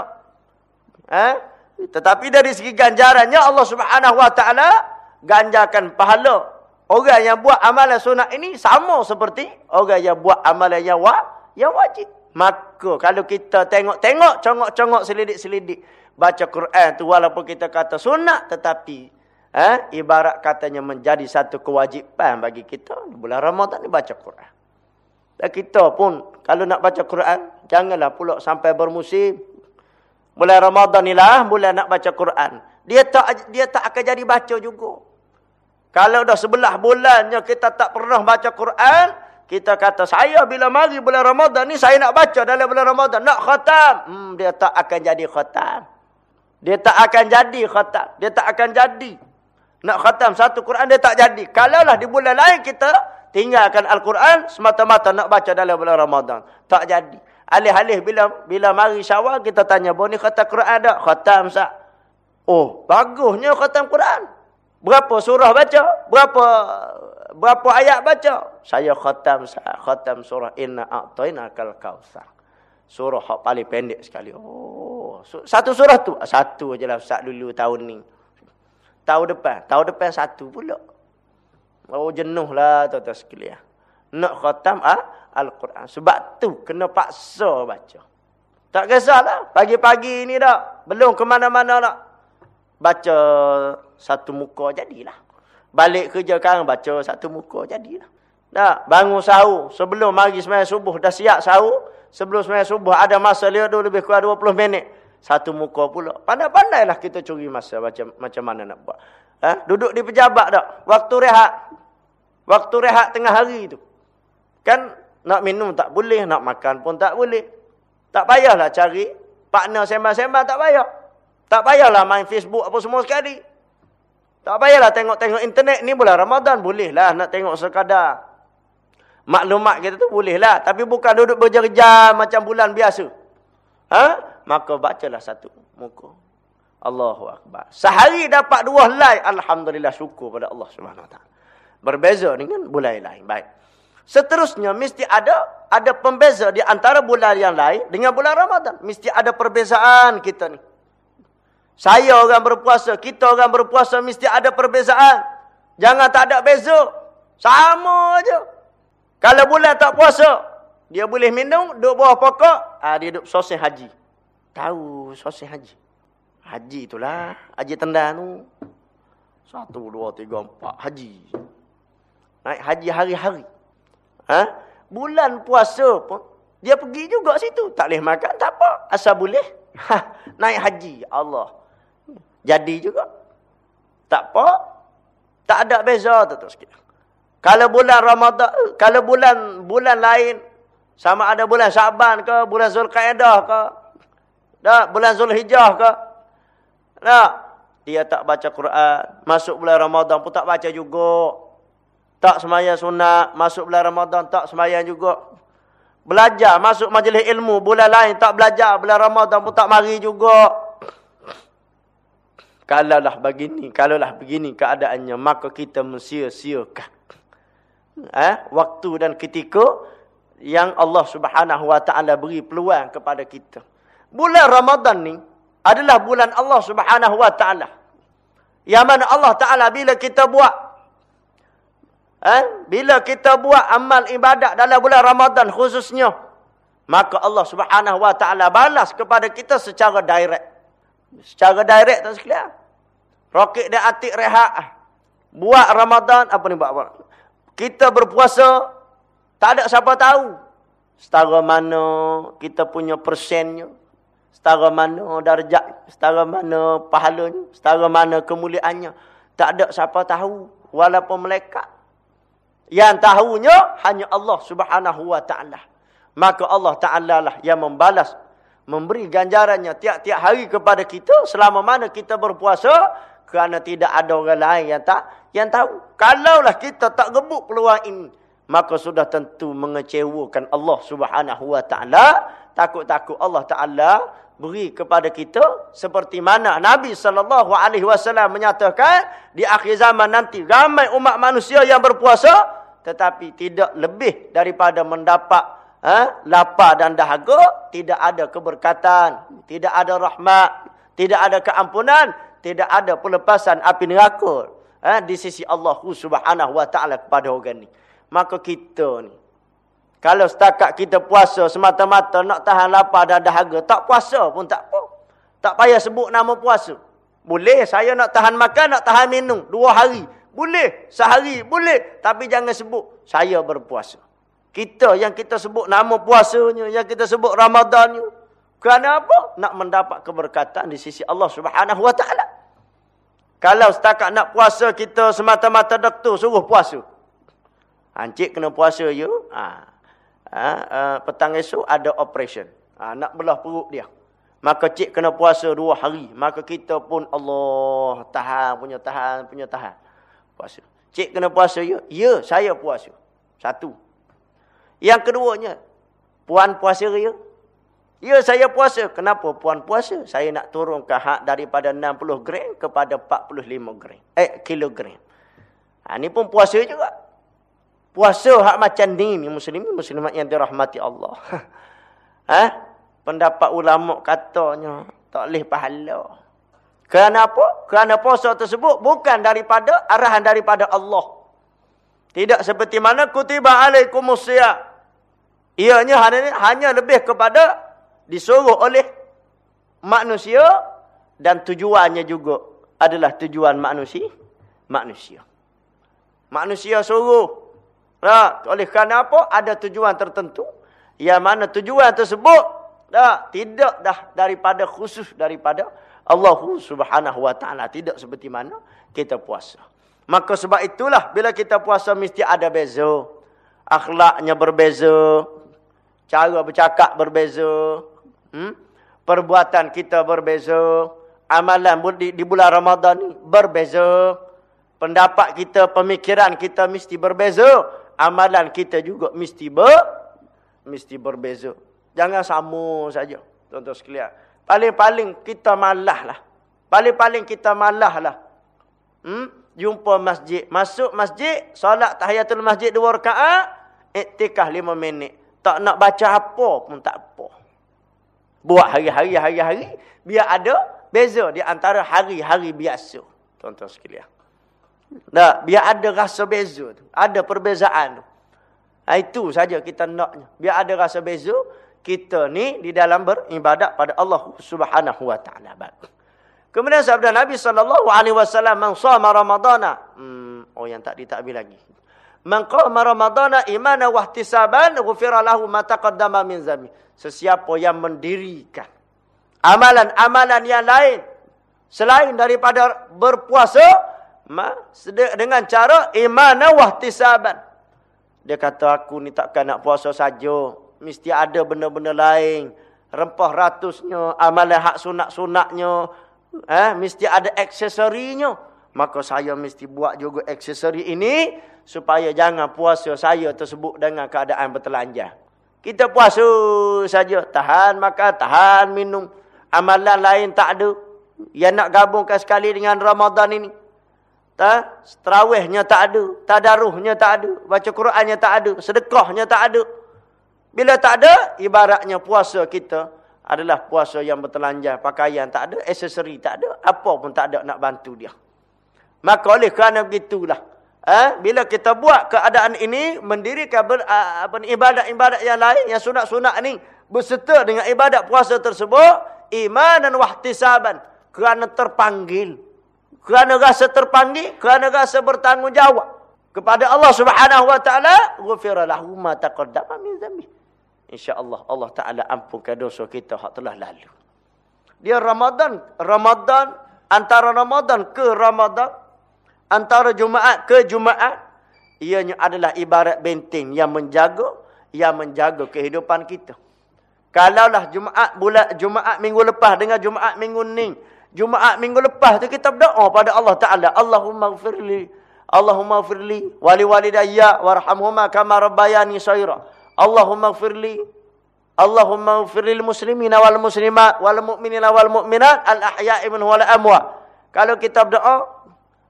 Eh? Tetapi dari segi ganjarannya Allah Subhanahu Wa Taala ganjarkan pahala orang yang buat amalan sunat ini sama seperti orang yang buat amalan yang wa yang wajib. Maka kalau kita tengok-tengok, congok-congok selidik-selidik baca Quran tu walaupun kita kata sunat tetapi eh, ibarat katanya menjadi satu kewajipan bagi kita di bulan Ramadan ni baca Quran. Dan kita pun kalau nak baca Quran janganlah pula sampai bermusim Bulan Ramadan inilah bulan nak baca Quran. Dia tak dia tak akan jadi baca juga. Kalau dah sebelah bulannya kita tak pernah baca Quran, kita kata saya bila mari bulan Ramadan ni saya nak baca dalam bulan Ramadan, nak khatam. Hmm, dia tak akan jadi khatam. Dia tak akan jadi khatam. Dia tak akan jadi. Nak khatam satu Quran dia tak jadi. Kalaulah di bulan lain kita tinggalkan Al-Quran semata-mata nak baca dalam bulan Ramadan. Tak jadi. Alih-alih bila bila mari syawal kita tanya, "Bo ni khatam Quran tak?" Khatam sah. Oh, bagusnya khatam Quran. Berapa surah baca? Berapa berapa ayat baca? Saya khatam khatam surah Inna A'tainakal Kautsar. Surah hak paling pendek sekali. Oh, satu surah tu. Satu ajalah Ustaz dulu tahun ni. Tahun depan. Tahun depan satu pula. Oh, jenuhlah tuan-tuan sekalian. Nak khatam ah, Al-Quran. Sebab tu kena paksa baca. Tak kisahlah. Pagi-pagi ni dah. Belum ke mana-mana nak. Baca satu muka jadilah. Balik kerja sekarang baca satu muka jadilah. Dah bangun sahur. Sebelum mari semayang subuh dah siap sahur. Sebelum semayang subuh ada masa dia lebih kurang 20 minit. Satu muka pula. Pandai-pandailah kita curi masa macam macam mana nak buat. Ha? Duduk di pejabat tak? Waktu rehat. Waktu rehat tengah hari tu. Kan nak minum tak boleh. Nak makan pun tak boleh. Tak payahlah cari partner sembang-sembang tak payah. Tak payahlah main Facebook apa semua sekali. Tak payahlah tengok-tengok internet ni bulan Ramadan. Bolehlah nak tengok sekadar. Maklumat kita tu bolehlah. Tapi bukan duduk berjam-jam macam bulan biasa. Ha? Maka bacalah satu muka. Allahu Akbar. Sehari dapat dua helai. Alhamdulillah syukur pada Allah SWT. Berbeza dengan bulan lain. Baik. Seterusnya mesti ada ada pembeza di antara bulan yang lain dengan bulan Ramadan. Mesti ada perbezaan kita ni. Saya orang berpuasa, kita orang berpuasa mesti ada perbezaan. Jangan tak ada beza. Sama aja. Kalau bulan tak puasa, dia boleh minum, duduk bawah pokok, ah dia duduk sosih haji. Tahu sosih haji. Haji itulah, haji tendang tu. Satu, dua, tiga, empat, haji. Naik haji hari-hari. Ha? Bulan puasa pun, dia pergi juga situ. Tak boleh makan, tak apa. Asal boleh. Ha, naik haji, Allah. Jadi juga. Tak apa. Tak ada beza tu tu sikit. Kalau bulan Ramadan, kalau bulan bulan lain sama ada bulan Syaban ke, bulan Zulkaidah ke, dah bulan Zulhijjah ke. Nah, dia tak baca Quran, masuk bulan Ramadan pun tak baca juga. Tak sembahyang sunat, masuk bulan Ramadan tak sembahyang juga. Belajar masuk majlis ilmu bulan lain tak belajar, bulan Ramadan pun tak mari juga. Kalaulah begini, kalaulah begini keadaannya, maka kita mensia-siakan eh, waktu dan ketika yang Allah Subhanahu Wa Taala beri peluang kepada kita. Bulan Ramadan ni adalah bulan Allah Subhanahu Wa Taala. Yang mana Allah Taala bila kita buat eh, bila kita buat amal ibadat dalam bulan Ramadan khususnya, maka Allah Subhanahu Wa Taala balas kepada kita secara direct. Secara direct tak sekalian. Rokit dia atik rehat. Buat Ramadan, apa ni buat apa? Kita berpuasa, tak ada siapa tahu. Setara mana kita punya persennya. Setara mana darjat, setara mana pahalanya, setara mana kemuliaannya. Tak ada siapa tahu. Walaupun melekat. Yang tahunya hanya Allah subhanahu wa ta'ala. Maka Allah ta'ala lah yang membalas memberi ganjarannya tiap-tiap hari kepada kita selama mana kita berpuasa kerana tidak ada orang lain yang tak yang tahu. Kalaulah kita tak gebuk peluang ini maka sudah tentu mengecewakan Allah Subhanahu wa taala. Takut-takut Allah taala beri kepada kita seperti mana Nabi sallallahu alaihi wasallam menyatakan di akhir zaman nanti ramai umat manusia yang berpuasa tetapi tidak lebih daripada mendapat ha, lapar dan dahaga, tidak ada keberkatan, tidak ada rahmat, tidak ada keampunan, tidak ada pelepasan api neraka ha, di sisi Allah Subhanahu wa taala kepada orang ni. Maka kita ni kalau setakat kita puasa semata-mata nak tahan lapar dan dahaga, tak puasa pun tak apa. Tak payah sebut nama puasa. Boleh saya nak tahan makan, nak tahan minum dua hari. Boleh, sehari boleh, tapi jangan sebut saya berpuasa. Kita yang kita sebut nama puasanya, yang kita sebut Ramadannya. Kerana apa? Nak mendapat keberkatan di sisi Allah Subhanahu Taala. Kalau setakat nak puasa kita semata-mata doktor suruh puasa. Hancik kena puasa ya. Ha. Ha, uh, petang esok ada operation. Ha, nak belah perut dia. Maka cik kena puasa dua hari. Maka kita pun Allah tahan punya tahan punya tahan. Puasa. Cik kena puasa ya? Ya, saya puasa. Satu. Yang keduanya, puan puasa raya. Ya saya puasa. Kenapa puan puasa? Saya nak turunkan hak daripada 60 gram kepada 45 gram. Eh kilogram. Ha, ni pun puasa juga. Puasa hak macam ni ni muslimin muslimat yang dirahmati Allah. ha? Pendapat ulama katanya tak boleh pahala. Apa? Kerana puasa tersebut bukan daripada arahan daripada Allah. Tidak seperti mana kutiba alaikumusiyam. Ianya hanya, hanya lebih kepada disuruh oleh manusia dan tujuannya juga adalah tujuan manusia manusia. Manusia suruh nah, oleh kerana apa? Ada tujuan tertentu. Yang mana tujuan tersebut dah tidak dah daripada khusus daripada Allah Subhanahu wa taala. Tidak seperti mana kita puasa. Maka sebab itulah bila kita puasa mesti ada beza. Akhlaknya berbeza cara bercakap berbeza Hmm? Perbuatan kita berbeza. Amalan di, di bulan Ramadan berbeza. Pendapat kita, pemikiran kita mesti berbeza. Amalan kita juga mesti ber, mesti berbeza. Jangan sama saja. Tuan-tuan sekalian. Paling-paling kita malah lah. Paling-paling kita malah lah. Hmm? Jumpa masjid. Masuk masjid. Solat tahiyatul masjid dua rakaat. Iktikah lima minit. Tak nak baca apa pun tak apa. Buat hari-hari, hari-hari. Biar ada beza di antara hari-hari biasa. Tuan-tuan sekalian. Nah, biar ada rasa beza tu. Ada perbezaan tu. Nah, itu saja kita naknya. Biar ada rasa beza. Kita ni di dalam beribadat pada Allah subhanahu wa ta'ala. Kemudian sabda Nabi SAW. Man sama Ramadana. Hmm, oh yang tak ditakbir lagi. Man qama Ramadana imana wahtisaban. Gufira lahu mataqaddama min zamih sesiapa yang mendirikan amalan-amalan yang lain selain daripada berpuasa dengan cara iman wahtisaban dia kata aku ni takkan nak puasa saja. Mesti ada benda-benda lain. Rempah ratusnya amalan hak sunat-sunatnya eh mesti ada aksesorinya. Maka saya mesti buat juga aksesori ini supaya jangan puasa saya tersebut dengan keadaan bertelanjang kita puasa saja. Tahan makan, tahan minum. Amalan lain tak ada. Yang nak gabungkan sekali dengan Ramadan ini. Tak? Terawihnya tak ada. Tadaruhnya tak ada. Baca Qurannya tak ada. Sedekahnya tak ada. Bila tak ada, ibaratnya puasa kita adalah puasa yang bertelanjang. Pakaian tak ada, aksesori tak ada. Apa pun tak ada nak bantu dia. Maka oleh kerana begitulah. Eh, bila kita buat keadaan ini mendirikan apa ibadat-ibadat yang lain yang sunat-sunat ni berserta dengan ibadat puasa tersebut iman dan wahtisaban kerana terpanggil. Kerana rasa terpanggil kerana rasa bertanggungjawab kepada Allah Subhanahu wa taala ghufira ma taqaddama min dhanbi. Insyaallah Allah taala ampunkan dosa kita hak telah lalu. Dia Ramadan Ramadan antara Ramadan ke Ramadan antara Jumaat ke Jumaat ianya adalah ibarat benteng yang menjaga yang menjaga kehidupan kita. Kalaulah Jumaat bulan Jumaat minggu lepas dengan Jumaat minggu ni, Jumaat minggu lepas tu kita berdoa pada Allah Taala, Allahumma ighfirli, Allahumma ighfirli wali walidayya warhamhuma kama rabbayani shaira. Allahumma ighfirli Allahumma ighfirlil muslimina wal muslimat wal mu'minina wal mu'minat al ahya'i minhum wal amwat. Kalau kita berdoa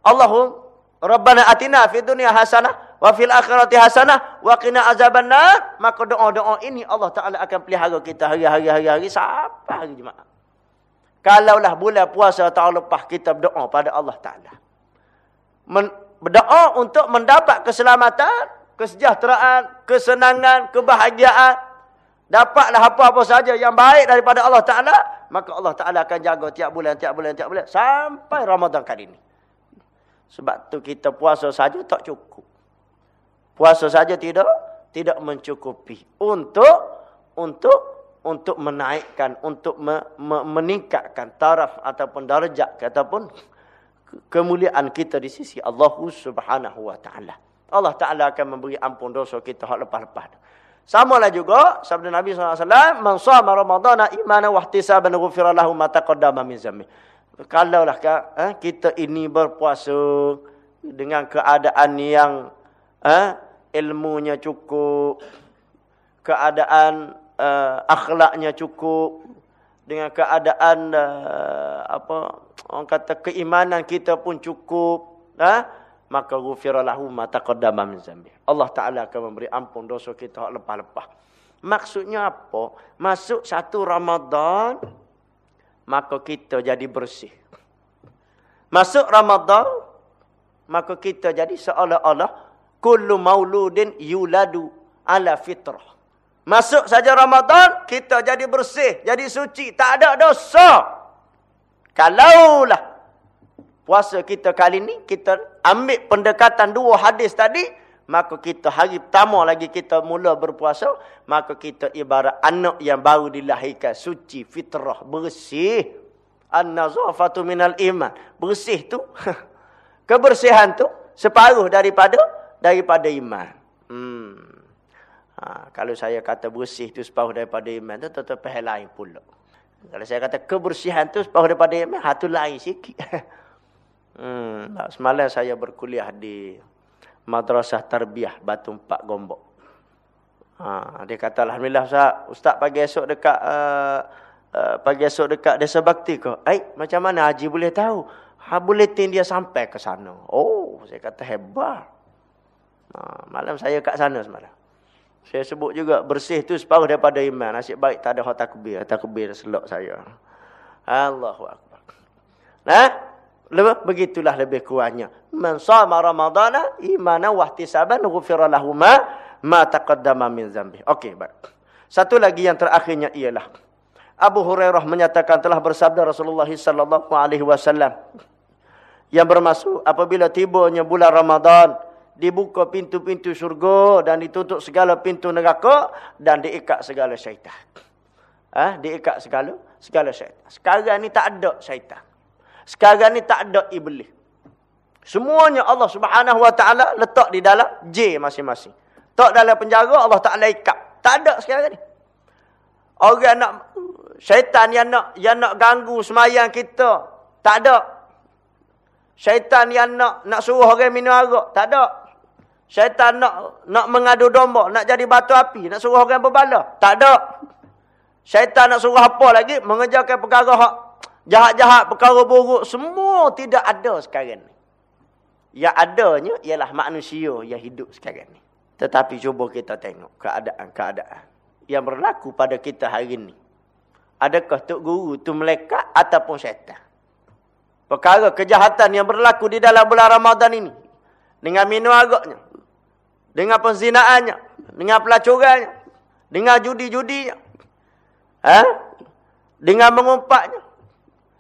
Allahum Rabbana atina fi dunia hasanah wa fil akhirati hasanah wa qina azabannar maka doa-doa ini Allah Taala akan pelihara kita hari-hari hari-hari sampai hari Jumaat. Kalaulah bulan puasa tahun lepas kita berdoa pada Allah Taala. Berdoa untuk mendapat keselamatan, kesejahteraan, kesenangan, kebahagiaan. Dapatlah apa-apa saja yang baik daripada Allah Taala, maka Allah Taala akan jaga tiap bulan, tiap bulan, tiap bulan sampai Ramadan kali ini. Sebab tu kita puasa saja tak cukup. Puasa saja tidak tidak mencukupi untuk untuk untuk menaikkan untuk me, me, meningkatkan taraf ataupun darjat ataupun kemuliaan kita di sisi Allah Subhanahu wa taala. Allah taala akan memberi ampun dosa kita hak lepas-lepas. Samalah juga sabda Nabi SAW, Man sama Ramadana imana wa ihtisaban ghufira lahu ma taqaddama min zambi. Kalaulah eh, kita ini berpuasa dengan keadaan yang eh, ilmunya cukup, keadaan uh, akhlaknya cukup dengan keadaan uh, apa orang kata keimanan kita pun cukup ha? maka ghufira lahu ma taqaddama min zambi Allah taala akan memberi ampun dosa kita lepas-lepas maksudnya apa masuk satu Ramadan maka kita jadi bersih masuk Ramadan maka kita jadi seolah-olah kullu mauludin yuladu ala fitrah Masuk saja Ramadan, kita jadi bersih, jadi suci, tak ada dosa. Kalaulah puasa kita kali ni, kita ambil pendekatan dua hadis tadi, maka kita hari pertama lagi kita mula berpuasa, maka kita ibarat anak yang baru dilahirkan, suci, fitrah, bersih. An-nazafatu minal iman. Bersih tu, kebersihan tu, separuh daripada daripada iman. Hmm. Ha, kalau saya kata bersih tu separuh daripada iman tu tetap hal lain pula. Kalau saya kata kebersihan tu separuh daripada iman, ha tu lain sikit. hmm, semalam saya berkuliah di Madrasah Tarbiyah Batu Empat Gombok. Ha, dia kata alhamdulillah Ustaz, Ustaz pagi esok dekat uh, uh, pagi esok dekat Desa Bakti ke? Eh, macam mana haji boleh tahu? Ha bulletin dia sampai ke sana. Oh, saya kata hebat. Ha, malam saya kat sana semalam. Saya sebut juga bersih tu separuh daripada iman. Nasib baik tak ada hak takbir. Takbir selok saya. Allahu Akbar. Nah, lebih, begitulah lebih kurangnya. Man sama Ramadana imana wahtisaban ghufira lahu ma ma taqaddama min zambi. Okey, baik. Satu lagi yang terakhirnya ialah Abu Hurairah menyatakan telah bersabda Rasulullah sallallahu alaihi wasallam yang bermaksud apabila tibanya bulan Ramadan dibuka pintu-pintu syurga dan ditutup segala pintu neraka dan diikat segala syaitan. Ah, ha? diikat segala segala syaitan. Sekarang ni tak ada syaitan. Sekarang ni tak ada iblis. Semuanya Allah Subhanahu Wa Taala letak di dalam J masing-masing. Tak dalam penjara Allah Taala ikat. Tak ada sekarang ni. Orang nak syaitan yang nak yang nak ganggu semayang kita, tak ada. Syaitan yang nak nak suruh orang minum arak, tak ada. Syaitan nak nak mengadu domba, nak jadi batu api, nak suruh orang berbala. Tak ada. Syaitan nak suruh apa lagi? Mengejarkan perkara hak jahat-jahat, perkara buruk. Semua tidak ada sekarang ni. Yang adanya ialah manusia yang hidup sekarang ni. Tetapi cuba kita tengok keadaan-keadaan yang berlaku pada kita hari ini. Adakah Tok Guru tu melekat ataupun syaitan? Perkara kejahatan yang berlaku di dalam bulan Ramadan ini. Dengan minum agaknya dengan penzinaannya, dengan pelacurannya, dengan judi-judinya, ha? dengan mengumpatnya,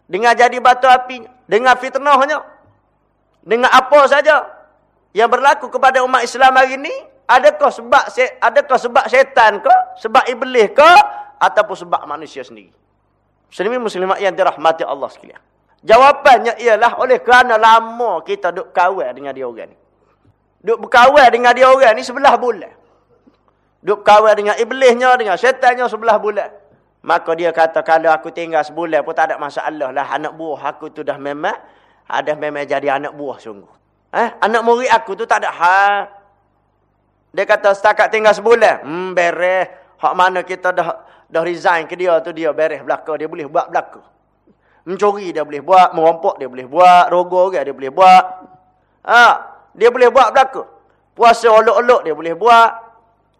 dengan jadi batu apinya, dengan fitnahnya, dengan apa saja yang berlaku kepada umat Islam hari ini, adakah sebab adakah sebab syaitan ke, sebab iblis ke, ataupun sebab manusia sendiri? Muslimin muslimat yang dirahmati Allah sekalian. Jawapannya ialah oleh kerana lama kita duduk kawal dengan dia orang ni. Duk berkawan dengan dia orang ni sebelah bulan. Duk berkawan dengan iblisnya, dengan syaitannya sebelah bulan. Maka dia kata, kalau aku tinggal sebulan pun tak ada masalah lah. Anak buah aku tu dah memang, ada memang jadi anak buah sungguh. Eh? Anak murid aku tu tak ada hal. Dia kata, setakat tinggal sebulan. Hmm, beres. Hak mana kita dah dah resign ke dia tu, dia beres belakang. Dia boleh buat belakang. Mencuri dia boleh buat, merompok dia boleh buat, rogo dia boleh buat. Ha? dia boleh buat belaka. Puasa olok-olok dia boleh buat.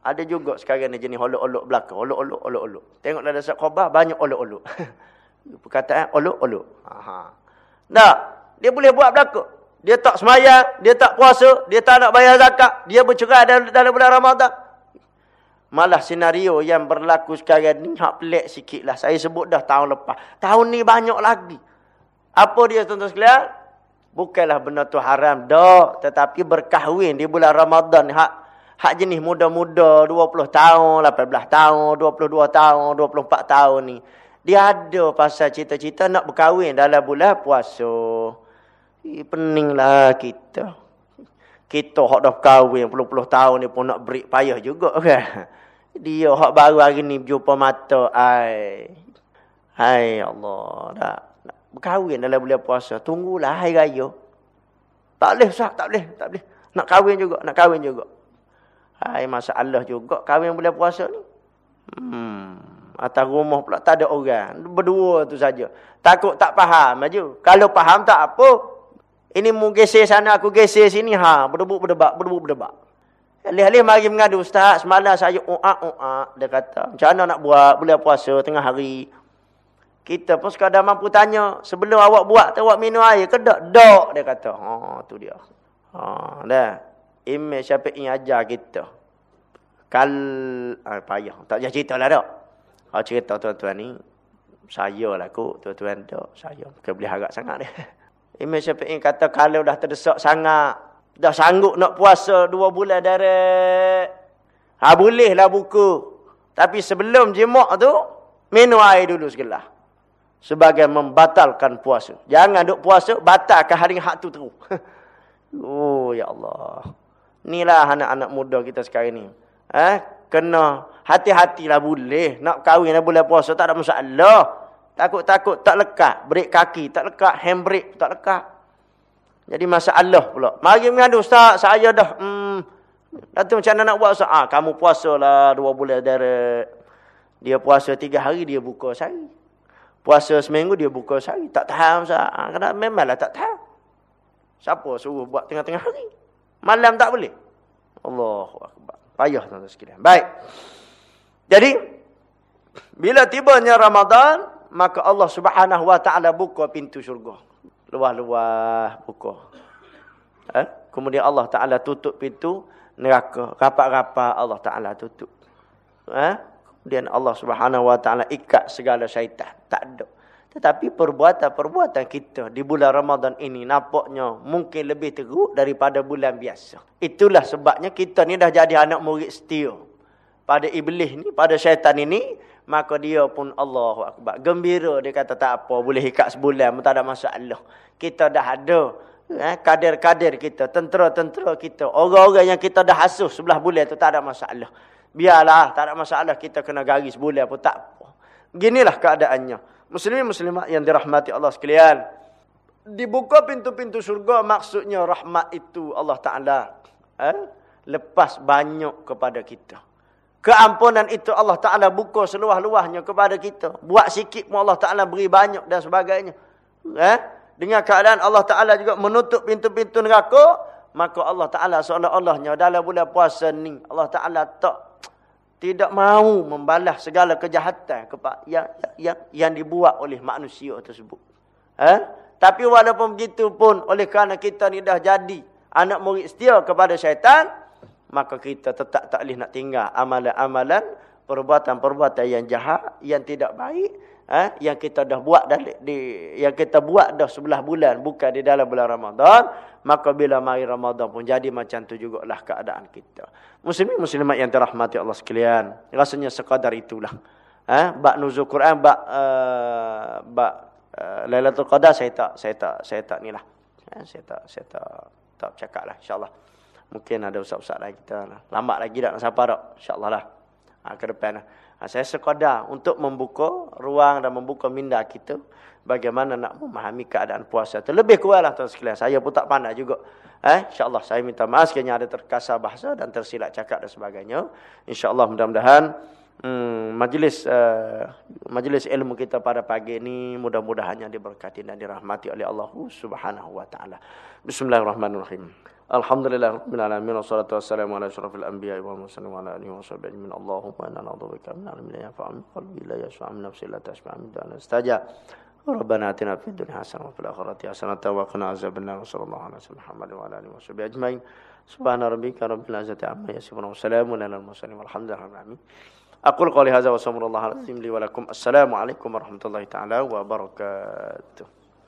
Ada juga sekarang ni jenis olok-olok belaka. Olok-olok, olok-olok. Tengok dalam surat khabar, banyak olok-olok. Perkataan olok-olok. Tak. Dia boleh buat belaka. Dia tak semayang, dia tak puasa, dia tak nak bayar zakat. Dia bercerai dalam, dalam bulan Ramadan. Malah senario yang berlaku sekarang ni, hak pelik sikit lah. Saya sebut dah tahun lepas. Tahun ni banyak lagi. Apa dia tuan-tuan sekalian? Bukanlah benda tu haram dah, tetapi berkahwin di bulan Ramadan hak hak jenis muda-muda 20 tahun, 18 tahun, 22 tahun, 24 tahun ni. Dia ada pasal cita-cita nak berkahwin dalam bulan puasa. Eh, peninglah kita. Kita hak dah kahwin puluh-puluh tahun ni pun nak beri payah juga kan. Dia hak baru hari ni jumpa mata ai. Hai Allah, dah berkahwin dalam bulan puasa. Tunggulah hari raya. Tak boleh, sah, tak boleh, tak boleh. Nak kahwin juga, nak kahwin juga. Hai masalah juga kahwin bulan puasa ni. Hmm. Atas rumah pula tak ada orang. Berdua tu saja. Takut tak faham aja. Kalau faham tak apa. Ini mu geser sana, aku geser sini. Ha, berdebuk berdebak, berdebuk berdebak. Alih-alih mari mengadu, Ustaz, semalam saya uak uak Dia kata, macam mana nak buat boleh puasa tengah hari. Kita pun sekadar mampu tanya, sebelum awak buat, tu awak minum air ke tak? Tak, dia kata. Ha, tu dia. Ha, dah. Imam Syafi'i ajar kita. Kal ah, payah. Tak payah cerita lah tak. Ha, cerita tuan-tuan ni. Saya lah kot. Tuan-tuan tak. Saya. Bukan boleh harap sangat dia. Imam Syafi'i kata kalau dah terdesak sangat. Dah sanggup nak puasa dua bulan dari. Ha, bolehlah buku. Tapi sebelum jemak tu. Minum air dulu segelah. Sebagai membatalkan puasa. Jangan duk puasa. Batalkan hari hak tu terus. oh ya Allah. Inilah anak-anak muda kita sekarang ni. Eh, kena hati-hatilah boleh. Nak kahwin dah boleh puasa tak ada masalah. Takut-takut tak lekat. Break kaki tak lekat. Handbrake tak lekat. Jadi masalah pula. Mari mengadu Ustaz. Saya dah. Hmm, Datuk macam mana nak buat Ustaz? Ah, kamu puasa lah dua bulan dari. Dia puasa tiga hari dia buka sehari. Puasa seminggu dia buka sehari. Tak tahan Ustaz. Ah, memanglah tak tahan. Siapa suruh buat tengah-tengah hari? Malam tak boleh. Allahu Akbar. Payah tuan-tuan sekalian. Baik. Jadi bila tibanya Ramadan, maka Allah Subhanahu wa taala buka pintu syurga. Luah-luah buka. Eh? Kemudian Allah Taala tutup pintu neraka. Rapat-rapat Allah Taala tutup. Eh? Kemudian Allah Subhanahu wa taala ikat segala syaitan. Tak ada. Tetapi perbuatan-perbuatan kita di bulan Ramadan ini nampaknya mungkin lebih teruk daripada bulan biasa. Itulah sebabnya kita ni dah jadi anak murid setia. Pada iblis ni, pada syaitan ini, maka dia pun Allahu Akbar. Gembira dia kata tak apa, boleh ikat sebulan tak ada masalah. Kita dah ada eh, kader-kader kita, tentera-tentera kita, orang-orang yang kita dah asuh sebelah bulan tu tak ada masalah. Biarlah, tak ada masalah kita kena garis sebulan pun tak apa. Beginilah keadaannya. Muslimin muslimat yang dirahmati Allah sekalian. Dibuka pintu-pintu surga maksudnya rahmat itu Allah Ta'ala. Eh? Lepas banyak kepada kita. Keampunan itu Allah Ta'ala buka seluah-luahnya kepada kita. Buat sikit pun Allah Ta'ala beri banyak dan sebagainya. Eh? Dengan keadaan Allah Ta'ala juga menutup pintu-pintu neraka. Maka Allah Ta'ala seolah-olahnya dalam bulan puasa ni. Allah Ta'ala tak tidak mahu membalas segala kejahatan yang, yang, yang dibuat oleh manusia tersebut. Eh? Tapi walaupun begitu pun, oleh kerana kita ni dah jadi anak murid setia kepada syaitan, maka kita tetap tak boleh nak tinggal amalan-amalan, perbuatan-perbuatan yang jahat, yang tidak baik, eh? yang kita dah buat dah, di, yang kita buat dah sebelah bulan, bukan di dalam bulan Ramadan, maka bila mari Ramadan pun jadi macam tu jugalah keadaan kita. Muslimin muslimat yang dirahmati Allah sekalian. Rasanya sekadar itulah. Ha? Bak nuzul Quran, bak uh, bak uh, Lailatul Qadar saya tak saya tak saya tak nilah. Ha? saya tak saya tak tak cakaplah insyaallah. Mungkin ada ustaz-ustaz lagi kita lah. lambat lagi tak nak sampai dak insyaallah lah. Ha, ke depan lah. Ha, saya sekadar untuk membuka ruang dan membuka minda kita bagaimana nak memahami keadaan puasa. Terlebih kuranglah tuan sekalian. Saya pun tak pandai juga. Eh, InsyaAllah saya minta maaf sekiranya ada terkasar bahasa dan tersilap cakap dan sebagainya. InsyaAllah mudah-mudahan hmm, majlis uh, majlis ilmu kita pada pagi ini mudah-mudahannya diberkati dan dirahmati oleh Allah subhanahu wa ta'ala. Bismillahirrahmanirrahim. الحمد لله رب العالمين والصلاة والسلام على أشرف الأنبياء والمرسلين وعلى آله وصحبه أجمعين اللهم إنا نعوذ بك من علم لا ينفع من قلب لا يشفع من نفس لا تشفع من دعاء استجاب ربنا آتنا في الدنيا حسنة وفي الآخرة حسنة وقنا عذاب النار وصلى الله على سيدنا محمد وعلى آله وصحبه أجمعين سبحان ربك رب العزة عما يصفون وسلام على المرسلين والحمد لله رب العالمين أقول قولي هذا وأستغفر الله العظيم لي ولكم السلام عليكم ورحمة الله تعالى وبركاته